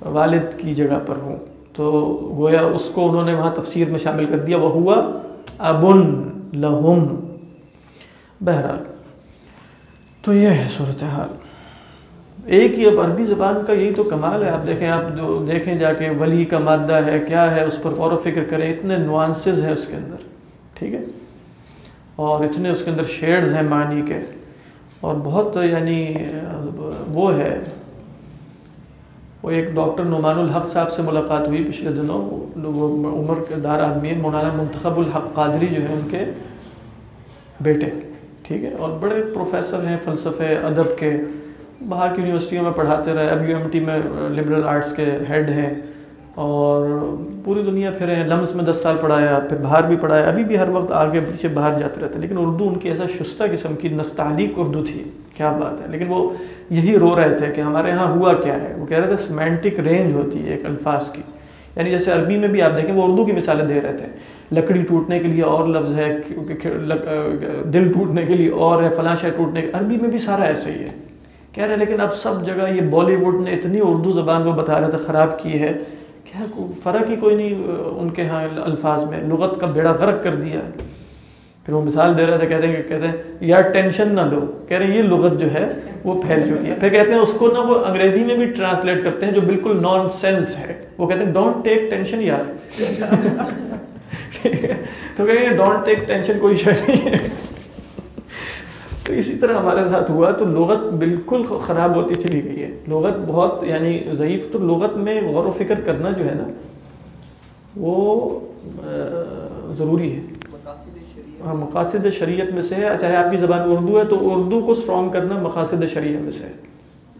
والد کی جگہ پر ہوں۔ تو گویا اس کو انہوں نے وہاں تفسیر میں شامل کر دیا۔ وہ ہوا ابن لہم۔ بہرحال تو یہ ہے صورتحال۔ ایک ہی اب عربی زبان کا یہی تو کمال ہے۔ آپ دیکھیں، آپ جو دیکھیں جا کے ولی کا مادہ ہے، کیا ہے، اس پر غور و فکر کریں۔ اتنے نوانسز ہیں اس کے اندر، ٹھیک ہے؟ اور اتنے اس کے اندر شیڈز ہیں معنی کے۔ اور بہت یعنی وہ ہے۔ وہ ایک ڈاکٹر نعمان الحق صاحب سے ملاقات ہوئی پچھلے دنوں۔ وہ عمر کے دار آدمی مولانا منتخب الحق قادری جو ہے ان کے بیٹے، ٹھیک ہے؟ اور بڑے پروفیسر ہیں فلسفے، ادب کے۔ باہر کی یونیورسٹیوں میں پڑھاتے رہے۔ اب یو ایم ٹی میں لبرل آرٹس کے ہیڈ ہیں اور پوری دنیا پھرے ہیں لمس میں دس سال پڑھایا، پھر باہر بھی پڑھایا۔ ابھی بھی ہر وقت آگے پیچھے باہر جاتے رہتے ہیں۔ لیکن اردو ان کی ایسا شستہ قسم کی نستعلیق اردو تھی۔ کیا بات ہے؟ لیکن وہ یہی رو رہے تھے کہ ہمارے ہاں ہوا کیا ہے؟ وہ کہہ رہے تھے سیمینٹک رینج ہوتی ہے ایک الفاظ کی۔ یعنی جیسے عربی میں بھی آپ دیکھیں، وہ اردو کی مثالیں دے رہے تھے۔ لکڑی ٹوٹنے کے لیے اور لفظ ہے دل ٹوٹنے کے لیے اور ہے، فلاں شہ ٹوٹنے کے عربی میں بھی سارا ایسا ہی ہے۔ کہہ رہے لیکن اب سب جگہ یہ بالی ووڈ نے اتنی اردو زبان کو بتا رہے تھے، خراب کی ہے کیا فرق ہی کوئی نہیں ان کے ہاں الفاظ میں، لغت کا بیڑا غرق کر دیا پھر وہ مثال دے رہے تھے، کہتے ہیں کہ، کہتے ہیں یار ٹینشن نہ لو، کہہ رہے ہیں، یہ لغت جو ہے وہ پھیل چکی ہے۔ پھر کہتے ہیں، اس کو نا وہ انگریزی میں بھی ٹرانسلیٹ کرتے ہیں، جو بالکل نان سینس ہے۔ وہ کہتے ہیں ڈونٹ ٹیک ٹینشن یار. تو کہیں ڈونٹ ٹیک ٹینشن کوئی شے نہیں ہے. تو اسی طرح ہمارے ساتھ ہوا تو لغت بالکل خراب ہوتی چلی گئی ہے۔ لغت بہت یعنی ضعیف تو لغت میں غور و فکر کرنا جو ہے نا وہ ضروری ہے۔ ہاں مقاصد شریعت میں سے ہے۔ چاہے آپ کی زبان اردو ہے تو اردو کو اسٹرانگ کرنا مقاصد شریعت میں سے ہے۔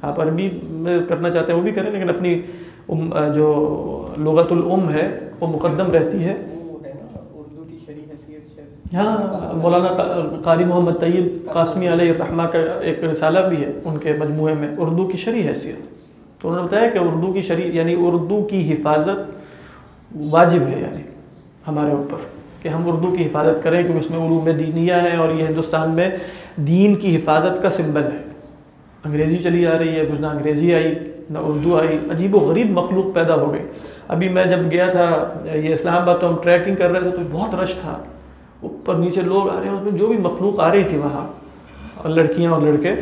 آپ عربی میں کرنا چاہتے ہیں وہ بھی کریں لیکن اپنی جو لغت العم ہے وہ مقدم رہتی ہے۔ ہاں مولانا قاری محمد طیب قاسمی علیہ الرحمہ کا ایک رسالہ بھی ہے، ان کے مجموعے میں، اردو کی شرح حیثیت۔ تو انہوں نے بتایا کہ اردو کی شرح یعنی اردو کی حفاظت واجب ہے یعنی ہمارے اوپر، کہ ہم اردو کی حفاظت کریں، کیونکہ اس میں علوم دینیا ہے اور یہ ہندوستان میں دین کی حفاظت کا سمبل ہے۔ انگریزی چلی آ رہی ہے پھر نہ انگریزی آئی، نہ اردو آئی، عجیب و غریب مخلوق پیدا ہو گئی۔ ابھی میں جب گیا تھا، یہ اسلام آباد تو ہم ٹریکنگ کر رہے تھے، تو بہت رش تھا۔ اوپر نیچے لوگ آ رہے ہیں، اس میں جو بھی مخلوق آ رہی تھی وہاں، اور لڑکیاں اور لڑکے،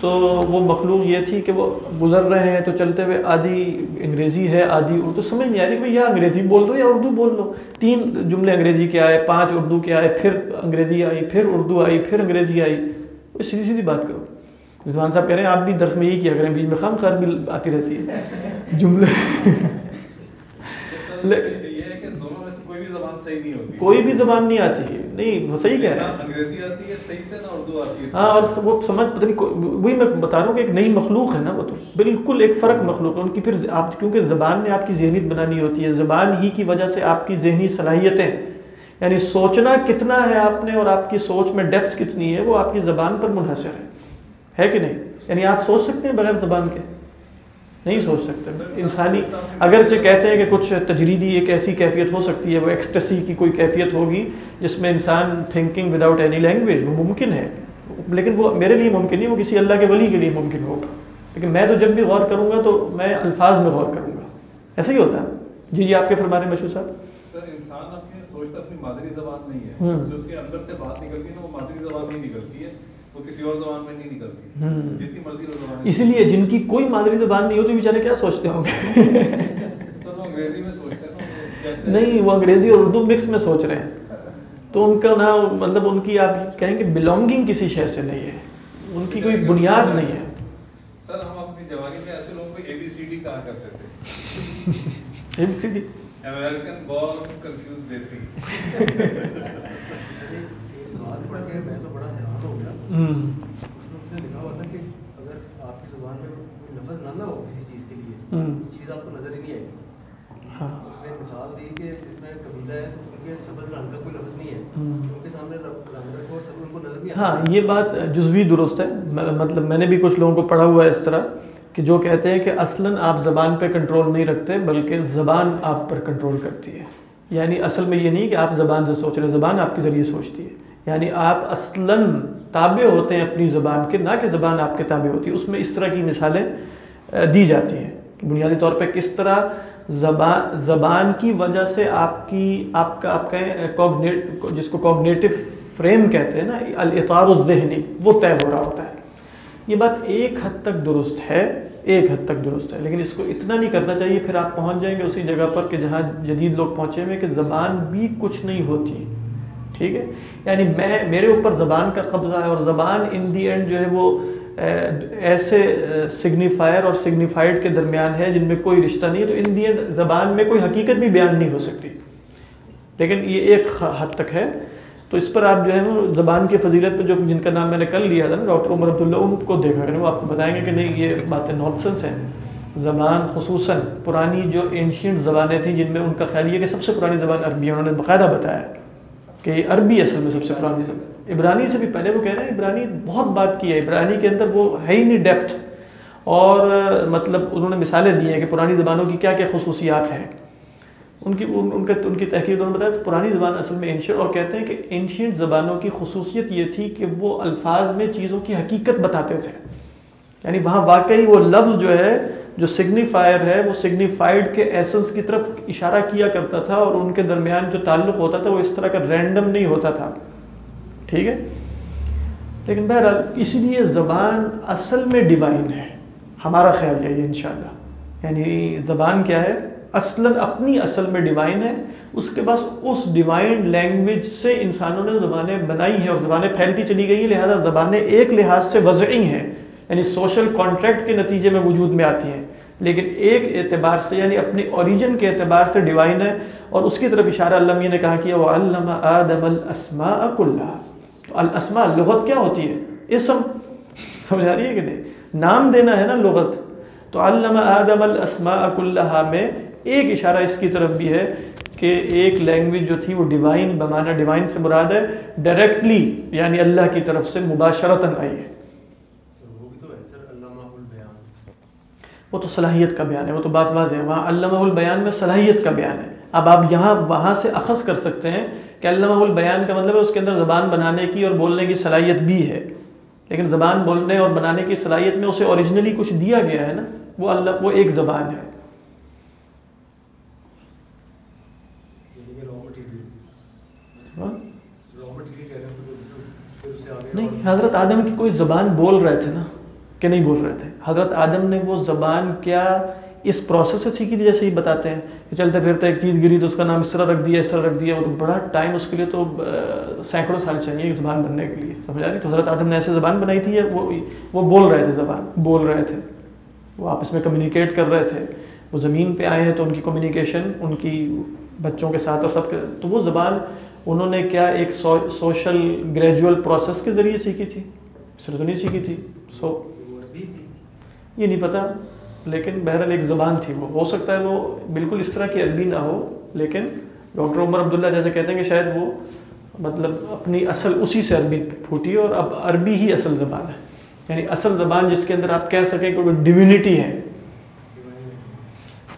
تو وہ مخلوق یہ تھی کہ وہ گزر رہے ہیں، تو چلتے ہوئے آدھی انگریزی ہے، آدھی اردو، سمجھ نہیں آ رہی کہ یا انگریزی بول دو یا اردو بول دو تین جملے انگریزی کے آئے، پانچ اردو کے آئے، پھر انگریزی آئی، پھر اردو آئی، پھر انگریزی آئی۔ وہ سیدھی سیدھی بات کرو۔ رضوان صاحب کہہ رہے ہیں، آپ بھی درس میں یہی کیا کریں، بیچ میں خام خار بھی آتی رہتی ہے۔ جملے یہ ہے کہ دونوں میں سے کوئی بھی زبان صحیح نہیں ہوتی۔ کوئی بھی زبان نہیں آتی۔ ہے نہیں وہ صحیح کہہ ہیں۔ نہ انگریزی آتی ہے صحیح سے نہ اردو آتی ہے۔ ہاں اور وہ سمجھ پتہ نہیں وہی میں بتا رہا ہوں کہ ایک نئی مخلوق ہے نا وہ تو۔ بالکل ایک فرق مخلوق ہے۔ ان کی پھر آپ کیونکہ زبان نے آپ کی ذہنیت بنانی ہوتی ہے زبان ہی کی وجہ سے آپ کی ذہنی صلاحیتیں۔ یعنی سوچنا کتنا ہے آپ نے اور آپ کی سوچ میں ڈیپتھ کتنی ہے وہ آپ کی زبان پر منحصر ہے۔ ہے کہ نہیں؟ یعنی آپ سوچ سکتے ہیں بغیر زبان کے۔ نہیں سوچ سکتے۔ انسانی اگرچہ کہتے ہیں کہ کچھ تجریدی ایک ایسی کیفیت ہو سکتی ہے وہ ایکسٹسی کی کوئی کیفیت ہوگی جس میں انسان تھنکنگ وداؤٹ اینی لینگویج وہ ممکن ہے۔ لیکن وہ میرے لیے ممکن نہیں وہ کسی اللہ کے ولی کے لیے ممکن ہوگا۔ لیکن میں تو جب بھی غور کروں گا تو میں الفاظ میں غور کروں گا۔ ایسا ہی ہوتا ہے۔ جی جی آپ کے فرمانے مشہور صاحب۔ سر انسان اپنی سوچتا اپنی مادری زبان نہیں ہے۔ جو اس کے اندر سے بات نکلتی ہے نا وہ مادری زبان نہیں نکلتی ہے۔ وہ کسی اور زبان میں نہیں نکلتی۔ ہوں۔ جتنی مرضی وہ زبان اسی لیے جن کی کوئی مادری زبان نہیں ہوتی بیچارے کیا سوچتے ہوں گے؟ انگریزی میں سوچتے ہیں نہیں وہ انگریزی اور اردو مکس میں سوچ رہے ہیں۔ تو ان کا نا مطلب ان کی آپ کہیں کہ بلونگنگ کسی شے سے نہیں ہے۔ ان کی کوئی بنیاد نہیں ہے۔ سر ہم اپنی جوانی میں ایسے لوگوں کو اے بی سی ڈی کہا کرتے تھے۔ A B C D American born confused basic ایک بات پڑھ کے میں تو بڑا لکھا ہوا تھا کہ اگر آپ کی زبان میں کوئی لفظ نہ نہ ہو کسی چیز کے لیے چیز آپ کو نظر ہی نہیں آئے گی ہاں۔ اس نے مثال دی کہ اس میں قبیلہ ہے سبز رنگ کا کوئی لفظ نہیں ہے ان کے سامنے رنگ سب ان کو نظر نہیں ہاں یہ بات جزوی درست ہے۔ مطلب میں نے بھی کچھ لوگوں کو پڑھا ہوا ہے اس طرح کہ جو کہتے ہیں کہ اصلاً آپ زبان پہ کنٹرول نہیں رکھتے، بلکہ زبان آپ پر کنٹرول کرتی ہے۔ یعنی اصل میں یہ نہیں کہ آپ زبان سے سوچ رہے، زبان آپ کے ذریعے سوچتی ہے۔ یعنی آپ اصلاً تابع ہوتے ہیں اپنی زبان کے، نہ کہ زبان آپ کے تابع ہوتی ہے، اس میں اس طرح کی مثالیں دی جاتی ہیں بنیادی طور پہ کس طرح زبان زبان کی وجہ سے آپ کی، آپ کا، آپ کہیں کوگنیٹ جس کو کوگنیٹو فریم کہتے ہیں نا، الاطار الذہنی، وہ طے ہو رہا ہوتا ہے۔ یہ بات ایک حد تک درست ہے، ایک حد تک درست ہے، لیکن اس کو اتنا نہیں کرنا چاہیے، پھر آپ پہنچ جائیں گے اسی جگہ پر کہ جہاں جدید لوگ پہنچے ہوئے کہ زبان بھی کچھ نہیں ہوتی۔ ٹھیک ہے؟ یعنی میں، میرے اوپر زبان کا قبضہ ہے اور زبان ان دی اینڈ جو ہے وہ ایسے سگنیفائر اور سگنیفائڈ کے درمیان ہے جن میں کوئی رشتہ نہیں ہے، تو ان دی اینڈ زبان میں کوئی حقیقت بھی بیان نہیں ہو سکتی۔ لیکن یہ ایک حد تک ہے۔ تو اس پر آپ جو ہے وہ زبان کی فضیلت پہ جو، جن کا نام میں نے کل لیا تھا نا، ڈاکٹر عمر عبداللہ، ان کو دیکھا کریں۔ وہ آپ کو بتائیں گے کہ نہیں، یہ باتیں نانسنس ہیں۔ زبان خصوصاً پرانی جو اینشینٹ زبانیں تھیں جن میں ان کا خیال یہ کہ سب سے پرانی زبان عربی ہے، انہوں نے باقاعدہ بتایا کہ یہ عربی اصل میں سب سے پرانی زبان عبرانی سے بھی پہلے وہ کہہ رہے ہیں، عبرانی بہت بات کی ہے، عبرانی کے اندر وہ ہے ہی نہیں ڈیپتھ اور مطلب انہوں نے مثالیں دی ہیں کہ پرانی زبانوں کی کیا کیا خصوصیات ہیں۔ ان کی ان ان کا ان کی تحقیق انہوں نے بتایا، پرانی زبان اصل میں اینشینٹ اور کہتے ہیں کہ اینشینٹ زبانوں کی خصوصیت یہ تھی کہ وہ الفاظ میں چیزوں کی حقیقت بتاتے تھے۔ یعنی وہاں واقعی وہ لفظ جو ہے جو سگنیفائر ہے وہ سگنیفائڈ کے ایسنس کی طرف اشارہ کیا کرتا تھا اور ان کے درمیان جو تعلق ہوتا تھا وہ اس طرح کا رینڈم نہیں ہوتا تھا۔ ٹھیک ہے؟ لیکن بہرحال اسی لیے زبان اصل میں ڈیوائن ہے۔ ہمارا خیال ہے یہ انشاءاللہ۔ یعنی زبان کیا ہے؟ اصلاً اپنی اصل میں ڈیوائن ہے۔ اس کے بعد اس ڈیوائن لینگویج سے انسانوں نے زبانیں بنائی ہیں اور زبانیں پھیلتی چلی گئی ہیں، لہذا زبانیں ایک لحاظ سے وضعی ہیں۔ یعنی سوشل کانٹریکٹ کے نتیجے میں وجود میں آتی ہیں۔ لیکن ایک اعتبار سے یعنی اپنی اوریجن کے اعتبار سے ڈیوائن ہے اور اس کی طرف اشارہ اللہ نے کہا کہ وہ علامہ آدم الاسماء کلّہ تو الاسماء لغت کیا ہوتی ہے؟ اسم۔ سمجھ آ رہی ہے کہ نہیں؟ نام دینا ہے نا لغت۔ تو علامہ آدم الاسماء کلّہ میں ایک اشارہ اس کی طرف بھی ہے کہ ایک لینگویج جو تھی وہ ڈیوائن بمانا ڈیوائن سے مراد ہے ڈائریکٹلی یعنی اللہ کی طرف سے مباشرتاً آئی ہے وہ بھی تو ہے سر علامہ البیان وہ تو صلاحیت کا بیان ہے، وہ تو بات واضح ہے۔ وہاں علامہ البیان میں صلاحیت کا بیان ہے۔ اب آپ یہاں وہاں سے اخذ کر سکتے ہیں کہ علامہ البیان کا مطلب ہے اس کے اندر زبان بنانے کی اور بولنے کی صلاحیت بھی ہے۔ لیکن زبان بولنے اور بنانے کی صلاحیت میں اسے اوریجنلی کچھ دیا گیا ہے نا، وہ اللہ، وہ ایک زبان ہے۔ ہاں؟ نہیں، حضرت آدم کی کوئی زبان بول رہے تھے نا۔ کہ نہیں بول رہے تھے۔ حضرت آدم نے وہ زبان کیا اس پروسیس سے سیکھی تھی جیسے ہی بتاتے ہیں کہ چلتے پھرتے ایک چیز گری تو اس کا نام اس طرح رکھ دیا، اس طرح رکھ دیا۔ وہ تو بڑا ٹائم اس کے لیے تو سینکڑوں سال چاہیے ایک زبان بننے کے لیے، سمجھا رہی؟ تو حضرت آدم نے ایسے زبان بنائی تھی، وہ وہ بول رہے تھے زبان، بول رہے تھے۔ وہ آپس میں کمیونیکیٹ کر رہے تھے۔ وہ زمین پہ آئے ہیں تو ان کی کمیونیکیشن ان کی بچوں کے ساتھ اور سب کے۔ تو وہ زبان انہوں نے کیا ایک سوشل گریجول پروسیس کے ذریعے سیکھی تھی۔ صرف نہیں سیکھی تھی۔ سو وہ عربی تھی یہ نہیں پتہ لیکن بہرحال ایک زبان تھی وہ۔ ہو سکتا ہے وہ بالکل اس طرح کی عربی نہ ہو، لیکن ڈاکٹر عمر عبداللہ جیسے کہتے ہیں کہ شاید وہ مطلب اپنی اصل اسی سے عربی پھوٹی اور اب عربی ہی اصل زبان ہے۔ یعنی اصل زبان جس کے اندر آپ کہہ سکیں کہ وہ ڈیوینٹی ہے۔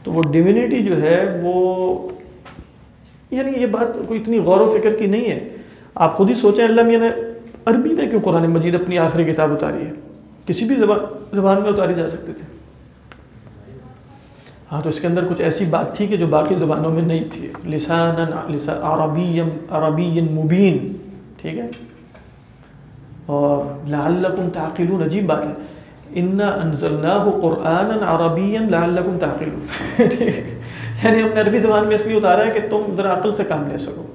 تو وہ ڈیوینٹی جو ہے وہ یعنی یہ بات کوئی اتنی غور و فکر کی نہیں ہے۔ آپ خود ہی سوچیں اللہ میاں نے عربی میں کیوں قرآن مجید اپنی آخری کتاب اتاری ہے؟ کسی بھی زبان زبان میں اتاری جا سکتے تھے ہاں تو اس کے اندر کچھ ایسی بات تھی کہ جو باقی زبانوں میں نہیں تھی۔ لسان عربی عربی مبین، ٹھیک ہے؟ اور لعلکم تعقلون، عجیب بات ہے۔ انا انزلناہ قرآنا عربیا لعلکم تعقلون۔ ٹھیک یعنی ہم نے عربی زبان میں اس لیے اتارا ہے کہ تم ذرا عقل سے کام لے سکو۔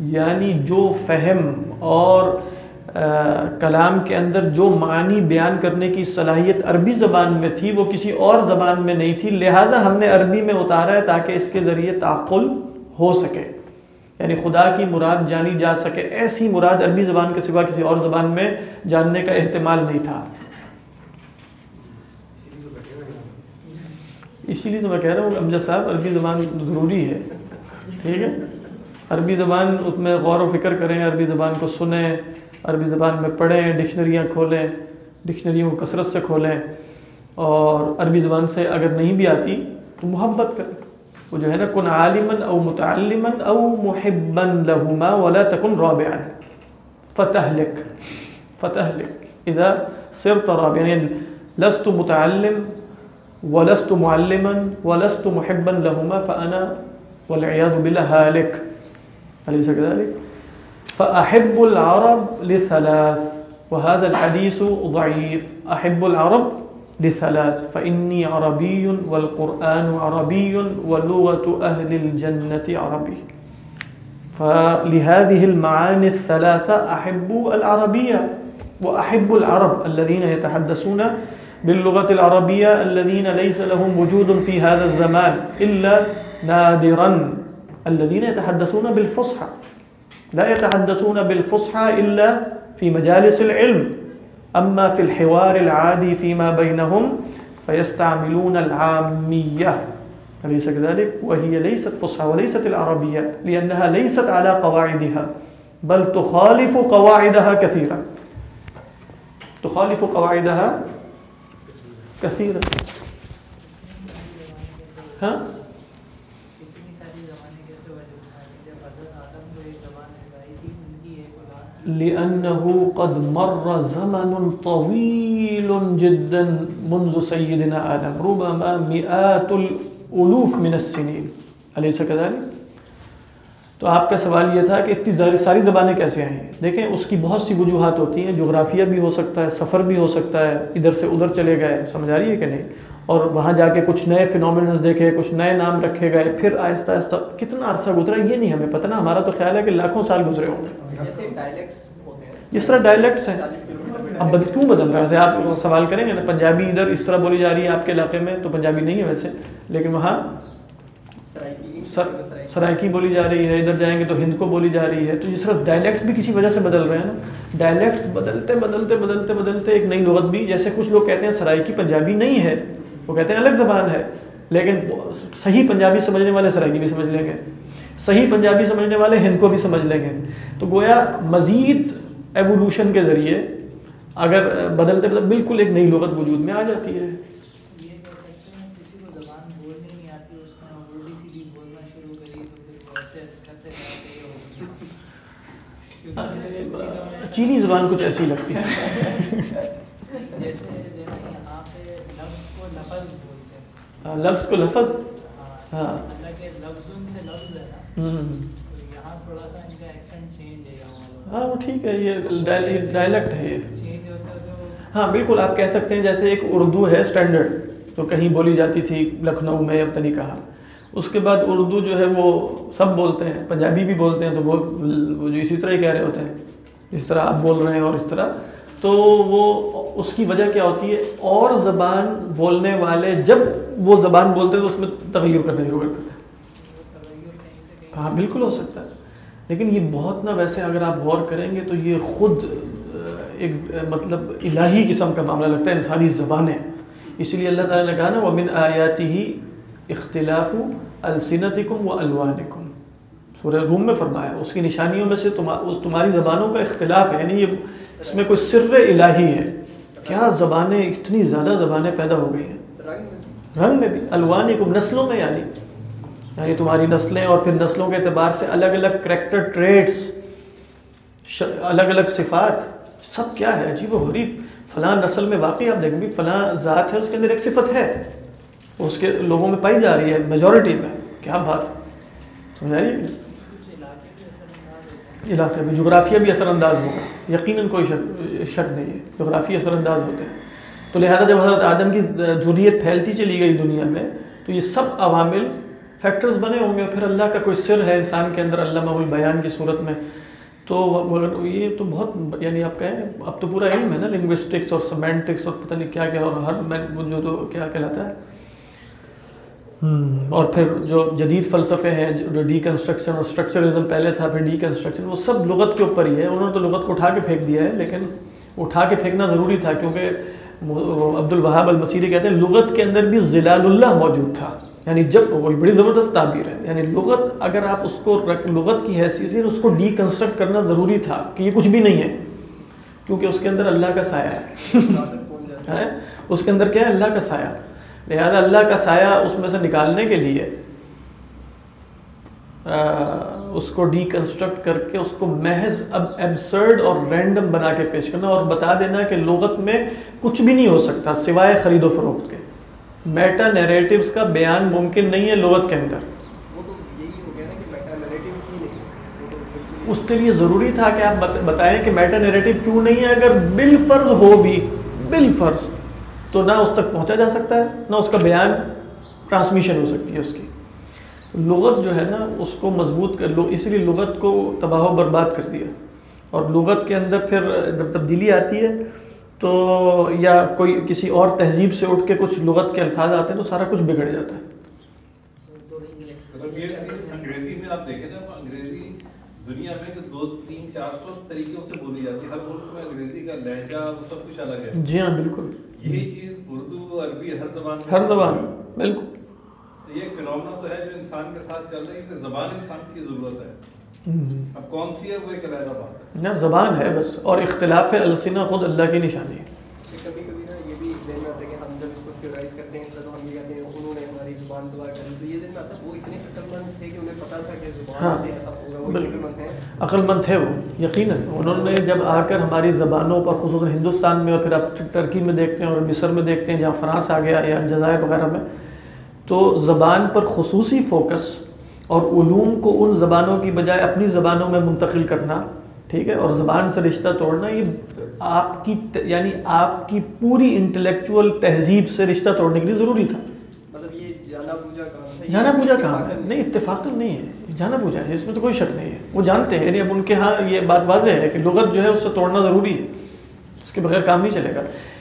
یعنی جو فہم اور کلام کے اندر جو معنی بیان کرنے کی صلاحیت عربی زبان میں تھی، وہ کسی اور زبان میں نہیں تھی۔ لہذا ہم نے عربی میں اتارا ہے تاکہ اس کے ذریعے تعقل ہو سکے۔ یعنی خدا کی مراد جانی جا سکے۔ ایسی مراد عربی زبان کے سوا کسی اور زبان میں جاننے کا احتمال نہیں تھا۔ اسی لیے تو میں کہہ رہا ہوں، امجد صاحب، عربی زبان ضروری ہے۔ ٹھیک ہے؟ عربی زبان اس میں غور و فکر کریں، عربی زبان کو سنیں۔ عربی زبان میں پڑھیں، ڈکشنریاں کھولیں، ڈکشنریوں کو کثرت سے کھولیں۔ اور عربی زبان سے اگر نہیں بھی آتی تو محبت کریں۔ وہ جو ہے نا، کن عالمن او متعلمن او محبن لہما ولا تکن رابعا فتح لک فتح لک اذا صرت رابعا یعنی لست متعلم ولست معلما ولست محبا لهما فأنا والعياذ بالله هالك أليس كذلك؟ فأحب العرب لثلاث، وهذا الحديث ضعيف. أحب العرب لثلاث، فإني عربي والقرآن عربي ولغة أهل الجنة عربي. فلهذه المعاني الثلاثة أحب العربية، وأحب العرب الذين يتحدثون باللغة العربية الذين ليس لهم وجود في هذا الزمان إلا نادرا، الذين يتحدثون بالفصحى. لا يتحدثون بالفصحى إلا في مجالس العلم. أما في الحوار العادي فيما بينهم فيستعملون العامية. أليس كذلك؟ وهي ليست فصحى وليست العربية، لأنها ليست على قواعدها، بل تخالف قواعدها كثيرا. تخالف قواعدها كثيرا. ها اتنی ساری زبانیں کیسے وجود میں آئی جب حضرت آدم کو ایک زبان سکھائی تھی ان کی ایک اولاد لأنه قد مر زمن طويل جدا منذ سيدنا آدم. ربما مئات الألوف من السنين. أليس كذلك؟ تو آپ کا سوال یہ تھا کہ اتنی ساری ساری زبانیں کیسے آئیں؟ ہیں دیکھیں، اس کی بہت سی وجوہات ہوتی ہیں، جغرافیہ بھی ہو سکتا ہے، سفر بھی ہو سکتا ہے، ادھر سے ادھر چلے گئے، سمجھ آ رہی ہے کہ نہیں؟ اور وہاں جا کے کچھ نئے فنومینز دیکھے کچھ نئے نام رکھے گئے پھر آہستہ آہستہ کتنا عرصہ گزرا یہ نہیں ہمیں پتہ نا ہمارا تو خیال ہے کہ لاکھوں سال گزرے ہوں گے۔ جس طرح ڈائلیکٹس ہیں۔ اب بد کیوں بدل رہا ہے؟ آپ سوال کریں گے نا پنجابی ادھر اس طرح بولی جا رہی ہے آپ کے علاقے میں تو پنجابی نہیں ہے ویسے لیکن وہاں سرائکی سر سرائکی بولی جا رہی ہے ادھر جائیں گے تو ہند کو بولی جا رہی ہے۔ تو جس طرح ڈائلیکٹ بھی کسی وجہ سے بدل رہے ہیں نا۔ ڈائلیکٹ بدلتے بدلتے بدلتے بدلتے ایک نئی لغت بھی جیسے کچھ لوگ کہتے ہیں سرائکی پنجابی نہیں ہے۔ وہ کہتے ہیں الگ زبان ہے لیکن صحیح پنجابی سمجھنے والے سرائکی بھی سمجھ لیں گے۔ صحیح پنجابی سمجھنے والے ہند کو بھی سمجھ لیں گے۔ تو گویا مزید ایوولوشن کے ذریعے اگر بدلتے بدلتے بالکل ایک نئی لغت وجود میں آ جاتی ہے۔ چینی زبان کچھ ایسی لگتی ہے جیسے جو ہے نا یہاں پہ لفظ کو لفظ بولتے ہاں، لفظ کو لفظ؟ ہاں والوں ہاں وہ ٹھیک ہے یہ ڈائلیکٹ ہے یہ۔ ہاں بالکل آپ کہہ سکتے ہیں جیسے ایک اردو ہے اسٹینڈرڈ جو کہیں بولی جاتی تھی لکھنؤ میں اب تو نہیں کہا۔ اس کے بعد اردو جو ہے وہ سب بولتے ہیں پنجابی بھی بولتے ہیں تو وہ جو اسی طرح ہی کہہ رہے ہوتے ہیں۔ جس طرح آپ بول رہے ہیں اور اس طرح تو وہ اس کی وجہ کیا ہوتی ہے؟ اور زبان بولنے والے جب وہ زبان بولتے ہیں تو اس میں تغیر کرنا شروع کر ہیں ہاں بالکل ہو سکتا ہے۔ لیکن یہ بہت نہ ویسے اگر آپ غور کریں گے تو یہ خود ایک مطلب الہی قسم کا معاملہ لگتا ہے، انسانی زبانیں۔ اسی لیے اللہ تعالیٰ نے کہا نا، ومن آیاتی ہی اختلاف السنتکم و الوانکم سورہ روم میں فرمایا، اس کی نشانیوں میں سے تمہاری زبانوں کا اختلاف ہے یعنی یہ اس میں کوئی سر الہی ہے۔ کیا زبانیں اتنی زیادہ زبانیں پیدا ہو گئی ہیں؟ رنگ میں رنگ میں بھی۔ الوانکم، نسلوں میں یعنی۔ یعنی تمہاری نسلیں اور پھر نسلوں کے اعتبار سے الگ الگ کریکٹر ٹریٹس الگ الگ صفات۔ سب کیا ہے؟ عجیب و غریب۔ فلاں نسل میں واقعی آپ دیکھیں گے، فلاں ذات ہے، اس کے اندر ایک صفت ہے۔ اس کے لوگوں میں پائی جا رہی ہے میجورٹی میں۔ کیا بات۔ سمجھ آ رہی علاقے علاقے میں جغرافیہ بھی اثر انداز ہوگا۔ یقیناً کوئی شک شک نہیں ہے جغرافی اثر انداز ہوتے ہیں۔ تو لہذا جب حضرت آدم کی ذریت پھیلتی چلی گئی دنیا میں، تو یہ سب عوامل فیکٹرز بنے ہوں گے پھر اللہ کا کوئی سر ہے انسان کے اندر، علامہ البیان کی صورت میں۔ تو یہ تو بہت یعنی آپ کہیں، اب تو پورا علم ہے نا لنگوسٹکس اور سیمینٹکس اور پتہ نہیں کیا کیا اور ہر جو تو کیا کہلاتا ہے۔ اور پھر جو جدید فلسفے ہیں جو ڈی کنسٹرکشن اور اسٹرکچرزم پہلے تھا پھر ڈی کنسٹرکشن وہ سب لغت کے اوپر ہی ہے۔ انہوں نے تو لغت کو اٹھا کے پھینک دیا ہے لیکن اٹھا کے پھینکنا ضروری تھا کیونکہ عبد الوہاب المسیری کہتے ہیں لغت کے اندر بھی ضلال اللہ موجود تھا۔ یعنی جب وہ بڑی زبردست تعبیر ہے۔ یعنی لغت اگر آپ اس کو لغت کی حیثیت سے اس کو ڈی کنسٹرکٹ کرنا ضروری تھا کہ یہ کچھ بھی نہیں ہے کیونکہ اس کے اندر اللہ کا سایہ۔ ہے؟ اس کے اندر کیا ہے؟ اللہ کا سایہ۔ لہذا اللہ کا سایہ اس میں سے نکالنے کے لیے اس کو ڈی کنسٹرکٹ کر کے اس کو محض اب ایبسرڈ اور رینڈم بنا کے پیش کرنا اور بتا دینا کہ لغت میں کچھ بھی نہیں ہو سکتا سوائے خرید و فروخت کے۔ میٹا نیریٹیوز کا بیان ممکن نہیں ہے لغت کے اندر۔ اس کے لیے ضروری تھا کہ آپ بت- بتائیں کہ میٹا نیریٹو کیوں نہیں ہے؟ اگر بالفرض ہو بھی بالفرض۔ تو نہ اس تک پہنچا جا سکتا ہے نہ اس کا بیان ٹرانسمیشن ہو سکتی ہے اس کی۔ لغت جو ہے نا اس کو مضبوط کر لو اس لیے لغت کو تباہ و برباد کر دیا۔ اور لغت کے اندر پھر جب تبدیلی آتی ہے تو یا کوئی کسی اور تہذیب سے اٹھ کے کچھ لغت کے الفاظ آتے ہیں تو سارا کچھ بگڑ جاتا ہے۔ یہ صرف انگریزی میں آپ دیکھیں نا انگریزی دنیا میں کہ دو تین چار سو طریقوں سے بولی جاتی ہے۔ ہر ملک میں انگریزی کا لہجہ وہ سب کچھ الگ ہے۔ جی ہاں بالکل۔ یہی چیز اردو عربی ہر زبان ہر زبان بالکل۔ یہ فنومنا تو ہے جو انسان کے ساتھ چل رہی ہے کہ زبان انسان کی ضرورت ہے۔ اب کون سی ہے؟ وہ ایک علیحدہ بات ہے۔ نہ زبان ہے بس اور اختلاف السنہ خود اللہ کی نشانی ہے۔ کبھی کبھی نا یہ بھی ذہن میں آتا ہے کہ ہم جب اس کو تھیورائز کرتے ہیں تو ہم یہ کہتے ہیں انہوں نے ہماری زبان دعا کری تو یہ ذہن میں آتا ہے وہ اتنے عقل مند تھے کہ انہیں پتا تھا کہ ہاں۔ زبان سے ایسا ہوگا وہ بالکل۔ عقل مند تھے وہ، یقیناً۔ انہوں نے جب آ کر ہماری زبانوں پر، خصوصاً ہندوستان میں، اور پھر آپ ترکی میں دیکھتے ہیں، اور مصر میں دیکھتے ہیں، جہاں فرانس آ گیا، یا الجزائر وغیرہ میں، تو زبان پر خصوصی فوکس اور علوم کو ان زبانوں کی بجائے اپنی زبانوں میں منتقل کرنا، ٹھیک ہے، اور زبان سے رشتہ توڑنا، یہ آپ کی یعنی آپ کی پوری انٹلیکچوئل تہذیب سے رشتہ توڑنے کے لیے ضروری تھا۔ مطلب یہ جانا پوجا کام ہے؟ نہیں اتفاق نہیں ہے۔ جانا پوجا ہے اس میں تو کوئی شک نہیں ہے۔ وہ جانتے ہیں یعنی اب ان کے ہاں یہ بات واضح ہے کہ لغت جو ہے اس سے توڑنا ضروری ہے۔ اس کے بغیر کام نہیں چلے گا۔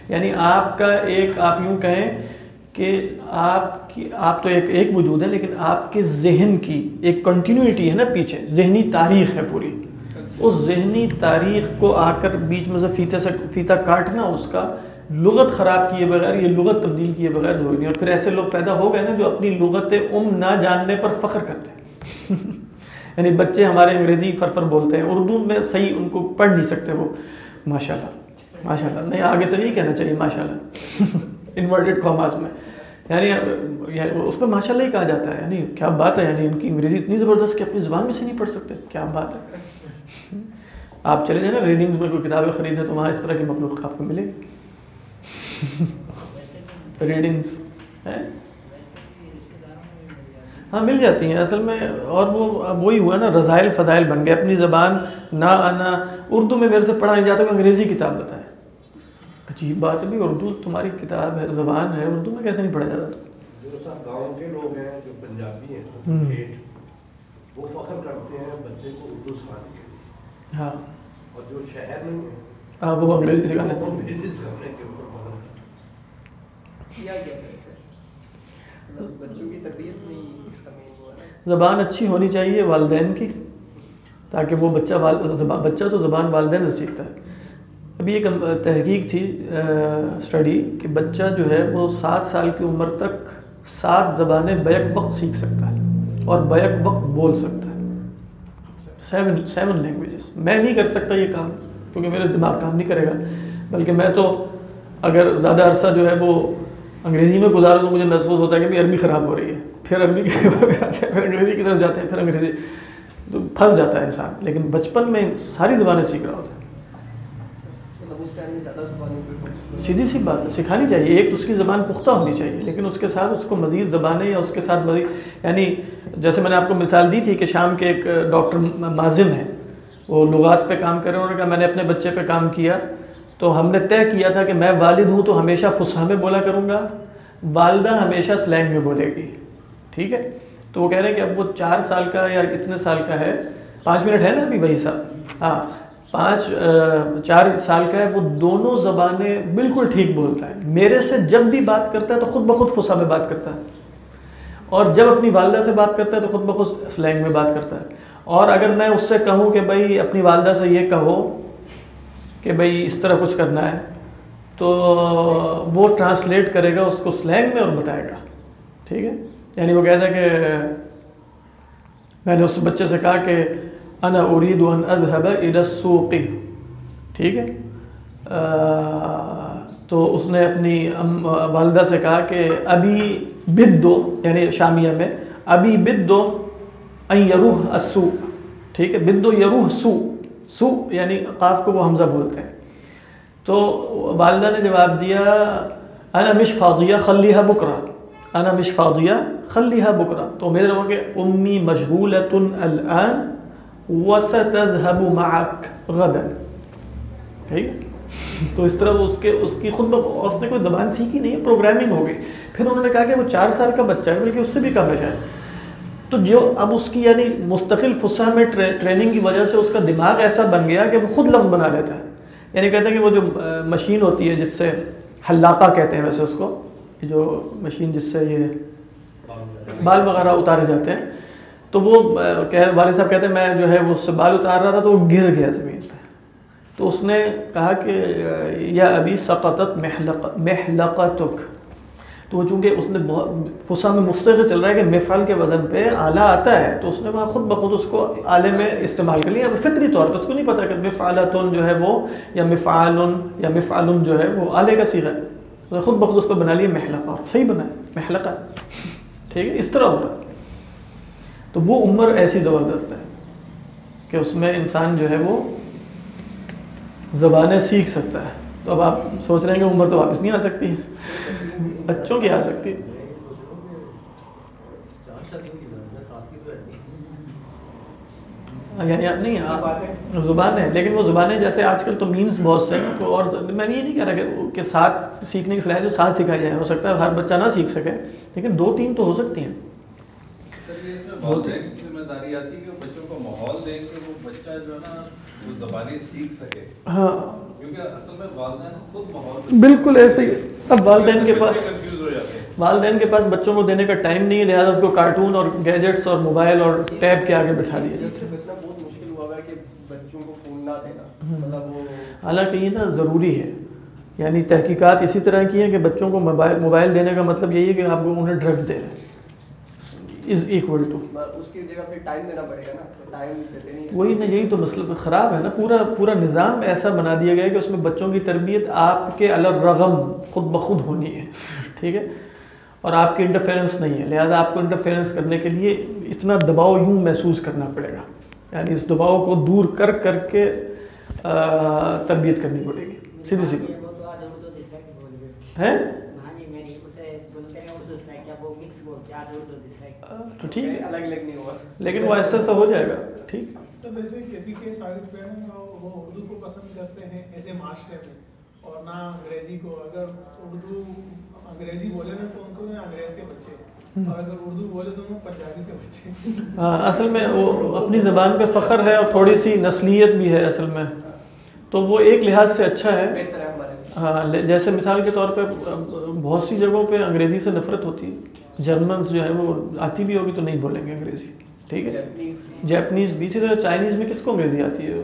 یعنی آپ کا ایک آپ یوں کہیں کہ آپ کی آپ تو ایک ایک وجود ہے لیکن آپ کے ذہن کی ایک کنٹینیوٹی ہے نا پیچھے۔ ذہنی تاریخ ہے پوری۔ اس ذہنی تاریخ کو آ کر بیچ میں سے فیتے سے فیتا کاٹنا اس کا لغت خراب کیے بغیر، یہ لغت تبدیل کیے بغیر ضروری نہیں، اور پھر ایسے لوگ پیدا ہو گئے نا جو اپنی لغت ام نہ جاننے پر فخر کرتے ہیں۔ یعنی بچے ہمارے انگریزی فر فر بولتے ہیں، اردو میں صحیح ان کو پڑھ نہیں سکتے وہ۔ ماشاء اللہ ماشاء اللہ نہیں، آگے سے نہیں کہنا چاہیے ماشاء اللہ انورٹیڈ کاماس میں۔ یعنی یعنی اس پہ ماشاء اللہ ہی کہا جاتا ہے یعنی کیا بات ہے؟ یعنی ان کی انگریزی اتنی زبردست کہ اپنی زبان میں سے نہیں پڑھ سکتے۔ کیا بات ہے؟ آپ چلے جائیں نا ریڈنگز میں کوئی کتابیں خریدیں تو وہاں اس طرح کی مخلوق آپ کو ملے گی۔ ہیں ویسے ہاں مل جاتی ہیں۔ اصل میں اور وہ اب وہی ہوا نا رضائل فضائل بن گئے۔ اپنی زبان نہ آنا اردو میں میرے سے پڑھا نہیں جاتا کہ انگریزی کتاب بتائیں۔ عجیب بات ہے بھی اردو تمہاری کتاب ہے زبان ہے اردو میں کیسے نہیں پڑھا جاتا؟ جو سب گاؤں کے لوگ ہیں جو پنجابی ہیں ہوں۔ ٹھیٹ وہ فخر کرتے ہیں بچے کو اردو سکھانے کے لیے۔ ہاں۔ اور جو شہر میں ہیں ہاں وہ انگریزی سکھانے۔ وہ انگریزی سکھانے کے اوپر فخر کرتے ہیں کیا کیا بچوں کی تربیت میں زبان اچھی ہونی چاہیے والدین کی، تاکہ وہ بچہ وال... زبان، بچہ تو زبان والدین سے سیکھتا ہے۔ ابھی ایک تحقیق تھی اسٹڈی کہ بچہ جو ہے وہ سات سال کی عمر تک سات زبانیں بیک وقت سیکھ سکتا ہے اور بیک وقت بول سکتا ہے۔ سیون سیون لینگویجز میں نہیں کر سکتا یہ کام، کیونکہ میرا دماغ کام نہیں کرے گا۔ بلکہ میں تو اگر زیادہ عرصہ جو ہے وہ انگریزی میں گزاروں تو مجھے محسوس ہوتا ہے کہ بھی عربی خراب ہو رہی ہے۔ پھر عربی کی طرف جاتے ہیں، پھر انگریزی کی طرف جاتے ہیں، پھر انگریزی۔ تو پھنس جاتا ہے انسان۔ لیکن بچپن میں ساری زبانیں سیکھ رہا ہوتا ہے۔ سیدھی سی بات ہے، سکھانی چاہیے۔ ایک تو اس کی زبان پختہ ہونی چاہیے، لیکن اس کے ساتھ اس کو مزید زبانیں یا اس کے ساتھ مزید یعنی جیسے میں نے آپ کو مثال دی تھی کہ شام کے ایک ڈاکٹر مازم ہیں۔ وہ لغات پہ کام کر رہے ہیں، انہوں نے کہا میں نے اپنے بچے پہ کام کیا۔ تو ہم نے طے کیا تھا کہ میں والد ہوں تو ہمیشہ فصحا میں بولا کروں گا، والدہ ہمیشہ سلینگ میں بولے گی۔ ٹھیک ہے؟ تو وہ کہہ رہے ہیں کہ اب وہ چار سال کا یا اتنے سال کا ہے۔ پانچ منٹ ہے نا ابھی بھائی صاحب؟ ہاں۔ پانچ چار سال کا ہے، وہ دونوں زبانیں بالکل ٹھیک بولتا ہے۔ میرے سے جب بھی بات کرتا ہے تو خود بخود فصحا میں بات کرتا ہے۔ اور جب اپنی والدہ سے بات کرتا ہے تو خود بخود سلینگ میں بات کرتا ہے۔ اور اگر میں اس سے کہوں کہ بھائی اپنی والدہ سے یہ کہو کہ بھائی اس طرح کچھ کرنا ہے، تو وہ ٹرانسلیٹ کرے گا اس کو سلینگ میں اور بتائے گا۔ ٹھیک ہے؟ یعنی وہ کہتا ہے کہ میں نے اس بچے سے کہا کہ انا اريد ان اذهب الى السوق۔ ٹھیک ہے؟ تو اس نے اپنی والدہ سے کہا کہ ابھی بد دو یعنی شامیہ میں، ابھی بد دو ان یروح السو ٹھیک ہے؟ بد دو یروح سو یعنی قاف کو وہ حمزہ بولتے ہیں۔ تو والدہ نے جواب دیا، انا مش فاضیہ خلیہ بکرا انا مش فاضیہ خلیہ بکرا تو میرے لوگوں کہ امی مشغولۃ الان وستذهب معك غدا ٹھیک ہے؟ تو اس طرح وہ اس کے، اس کی خود اور اس نے کوئی زبان سیکھی نہیں ہے، پروگرامنگ ہو گئی۔ پھر انہوں نے کہا کہ وہ چار سال کا بچہ ہے، بلکہ اس سے بھی کم ہے شاید۔ تو جو اب اس کی یعنی مستقل فصح میں ٹریننگ کی وجہ سے اس کا دماغ ایسا بن گیا کہ وہ خود لفظ بنا لیتا ہے۔ یعنی کہتے ہیں کہ وہ جو مشین ہوتی ہے جس سے حلاقہ کہتے ہیں ویسے اس کو جو مشین جس سے یہ بال وغیرہ اتارے جاتے ہیں، تو وہ کہ- والد صاحب کہتے ہیں، میں جو ہے وہ اس سے بال اتار رہا تھا تو وہ گر گیا زمین پہ۔ تو اس نے کہا کہ یا ابھی سقطت محلق محلقتک۔ تو وہ چونکہ اس نے بہت فسا میں مستقل چل رہا ہے کہ مفعل کے وزن پہ آلہ آتا ہے، تو اس نے وہاں خود بخود اس کو آلے میں استعمال کر لیا۔ اب فطری طور پر اس کو نہیں پتا کہ مفعلتن جو ہے وہ یا مفعالن یا مفعلن جو ہے وہ آلے کا سیغہ ہے اس نے خود بخود اس کو بنا لیا محلقہ صحیح بنا ہے محلقہ ٹھیک ہے، اس طرح ہو رہا ہے۔ تو وہ عمر ایسی زبردست ہے کہ اس میں انسان جو ہے وہ زبانیں سیکھ سکتا ہے۔ تو اب آپ سوچ رہے ہیں کہ عمر تو واپس نہیں آ سکتی۔ بچوں کی آ سکتی۔ یعنی نہیں زبان ہے لیکن وہ زبانیں جیسے آج کل تو مینس بہت سے ہیں اور میں یہ نہیں کہہ رہا کہ ساتھ سیکھنے کی صلاحیت جو ساتھ سکھائی جائے ہو سکتا ہے ہر بچہ نہ سیکھ سکے لیکن دو تین تو ہو سکتی ہیں۔ سر یہ اس میں والدین کی ذمہ داری آتی ہے کہ وہ بچوں کو ماحول دیں کہ وہ بچہ جو ہے نا وہ زبانیں سیکھ سکے۔ ہاں۔ کیونکہ اصل میں والدین خود ماحول بالکل ایسے ہی اب والدین کے پاس کنفیوز ہو جاتے ہیں۔ والدین کے پاس بچوں کو دینے کا ٹائم نہیں ہے لہٰذا اس کو کارٹون اور گیجٹس اور موبائل اور ٹیب کے آگے بٹھا دیا۔ چیز سے بچنا بہت مشکل ہوا ہوا ہے کہ بچوں کو فون نہ دینا۔ مطلب وہ حالانکہ یہ نا ضروری ہے۔ یعنی تحقیقات اسی طرح کی ہیں کہ بچوں کو موبائل موبائل دینے کا مطلب یہی ہے کہ آپ کو انہیں ڈرگز دے رہے ہیں۔ از ایکول ٹو اس کی جگہ پھر ٹائم دینا پڑے گا نا تو ٹائم دیتے نہیں ہیں۔ وہی نا یہی تو مسئلہ خراب ہے نا۔ پورا پورا نظام ایسا بنا دیا گیا ہے کہ اس میں بچوں کی تربیت آپ کے الرغم خود بخود ہونی ہے۔ ٹھیک ہے؟ اور آپ کی انٹرفیرنس نہیں ہے۔ لہذا آپ کو انٹرفیرنس کرنے کے لیے اتنا دباؤ یوں محسوس کرنا پڑے گا۔ یعنی اس دباؤ کو دور کر کر کے تربیت کرنی پڑے گی۔ سیدھی سی وہ تو آج ہم تو ڈسکٹ بول گئے ہے ہاں جی میری اسے تو کہہ رہے ہیں اردو سلیک کیا وہ مکس بولتے ہیں آج اردو سلیک تو ٹھیک ہے۔ الگ الگ نہیں ہوا لیکن وہ ایسا ایسا ہو جائے گا۔ ٹھیک۔ سر ویسے کے پی کے ساجد پہ وہ اردو کو پسند کرتے ہیں ایسے معاشرے میں۔ اور نہ انگریزی کو۔ اگر اردو انگریزی بولے نا تو ان کو انگریز کے بچے۔ اور اگر اردو بولے تو وہ پنجابی کے بچے۔ ہاں اصل میں وہ اپنی زبان پہ فخر ہے اور تھوڑی سی نسلیت بھی ہے اصل میں۔ تو وہ ایک لحاظ سے اچھا ہے۔ ہاں جیسے مثال کے طور پہ بہت سی جگہوں پہ انگریزی سے نفرت ہوتی ہے۔ جرمنس جو ہے وہ آتی بھی ہوگی تو نہیں بولیں گے انگریزی۔ ٹھیک ہے۔ جیپنیز بھی۔ اسی طرح چائنیز میں کس کو انگریزی آتی ہے؟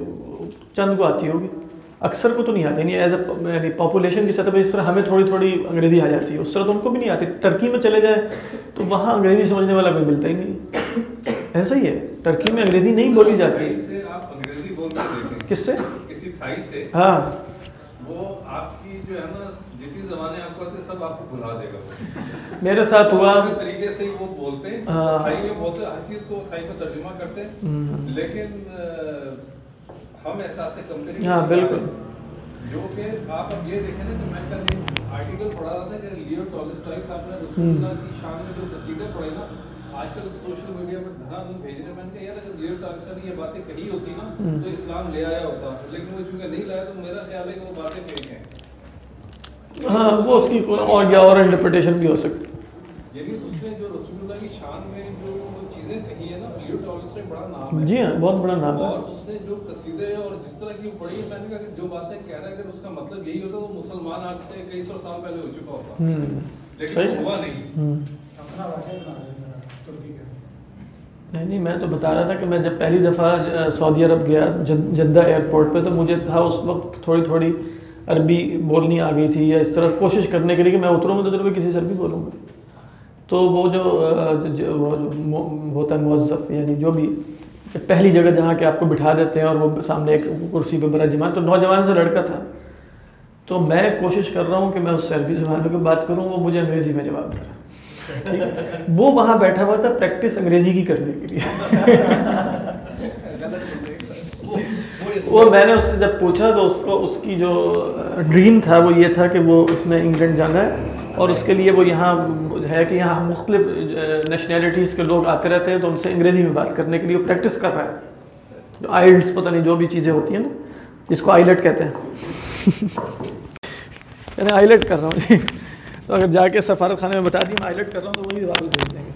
چند کو آتی ہوگی۔ اکثر کو تو نہیں آتی۔ یعنی ایز اے یعنی پاپولیشن کی سطح پہ اس طرح ہمیں تھوڑی تھوڑی انگریزی آ جاتی ہے۔ اس طرح تو ان کو بھی نہیں آتی۔ ٹرکی میں چلے جائے تو وہاں انگریزی سمجھنے والا کوئی ملتا ہی نہیں۔ ایسا ہی ہے۔ ٹرکی میں انگریزی نہیں بولی جاتی۔ دیکھیں۔ کس سے۔ ہاں۔ وہ آپ کی جو ہے نا زبانیں آپ کو سب آپ کو بھلا دے گا میرے ساتھ ہوا۔ طریقے سے وہ بولتے ہیں ہاں۔ بولتے ہر چیز کو میں ترجمہ کرتے ہیں۔ لیکن ہم احساس ہاں بالکل۔ جو کہ آپ اب یہ دیکھیں نا کہ میں کل ایک آرٹیکل پڑھا رہا تھا کہ لیو ٹالسٹائی صاحب نے رسول اللہ کی شان میں جو قصیدے پڑھے نا آج کل سوشل میڈیا پر بھیج رہے میں نے کہا یار اگر لیو ٹالسٹائی نے یہ باتیں کہی ہوتی نا تو اسلام لے آیا ہوتا۔ لیکن وہ چونکہ نہیں لایا تو میرا خیال ہے کہ وہ باتیں ہیں۔ ہاں وہ اس کی کوئی اور یا اور انٹرپریٹیشن بھی ہو سکتی۔ یعنی اس نے جو رسول اللہ کی شان میں جو چیزیں کہی ہے نا لیو ٹالسٹائی بڑا نام ہے۔ جی ہاں بہت بڑا نام ہے۔ اور اس نے جو قصیدے اور جس طرح کی پڑھی ہے میں نے کہا کہ جو باتیں کہہ رہا ہے اگر اس کا مطلب یہی ہوتا تو مسلمان آج سے کئی سو سال پہلے ہو چکا ہوتا۔ ہم، لیکن صحیح وہ ہوا نہیں۔ اپنا نہیں نہیں میں تو بتا رہا تھا کہ میں جب پہلی دفعہ سعودی عرب گیا جد- جدہ ایئرپورٹ پہ تو مجھے تھا اس وقت تھوڑی تھوڑی عربی بولنی آ گئی تھی یا اس طرح کوشش کرنے کے لیے کہ میں اتروں میں تو ضرور کسی سے عربی بولوں گا۔ تو وہ جو وہ جو ہوتا ہے موظف یعنی جو بھی پہلی جگہ جہاں کہ آپ کو بٹھا دیتے ہیں اور وہ سامنے ایک کرسی پہ بڑا جمع تو نوجوان سے لڑکا تھا۔ تو میں کوشش کر رہا ہوں کہ میں اس سے عربی زبان میں بات کروں، وہ مجھے انگریزی میں جواب دے رہا ٹھیک۔ ہے وہ وہاں بیٹھا ہوا تھا پریکٹس انگریزی کی کرنے کے لیے۔ وہ میں نے اس سے جب پوچھا تو اس کو اس کی جو ڈریم تھا وہ یہ تھا کہ وہ اس نے انگلینڈ جانا ہے اور اس کے لیے وہ یہاں ہے کہ یہاں مختلف نیشنلٹیز کے لوگ آتے رہتے ہیں تو ان سے انگریزی میں بات کرنے کے لیے وہ پریکٹس کر رہا ہے۔ جو آئلٹس پتہ نہیں جو بھی چیزیں ہوتی ہیں نا، جس کو آئلٹ کہتے ہیں۔ یعنی آئلٹ کر رہا ہوں۔ جی تو اگر جا کے سفارت خانے میں بتا دیں میں آئلٹ کر رہا ہوں تو وہی جواب بھیج دیں گے۔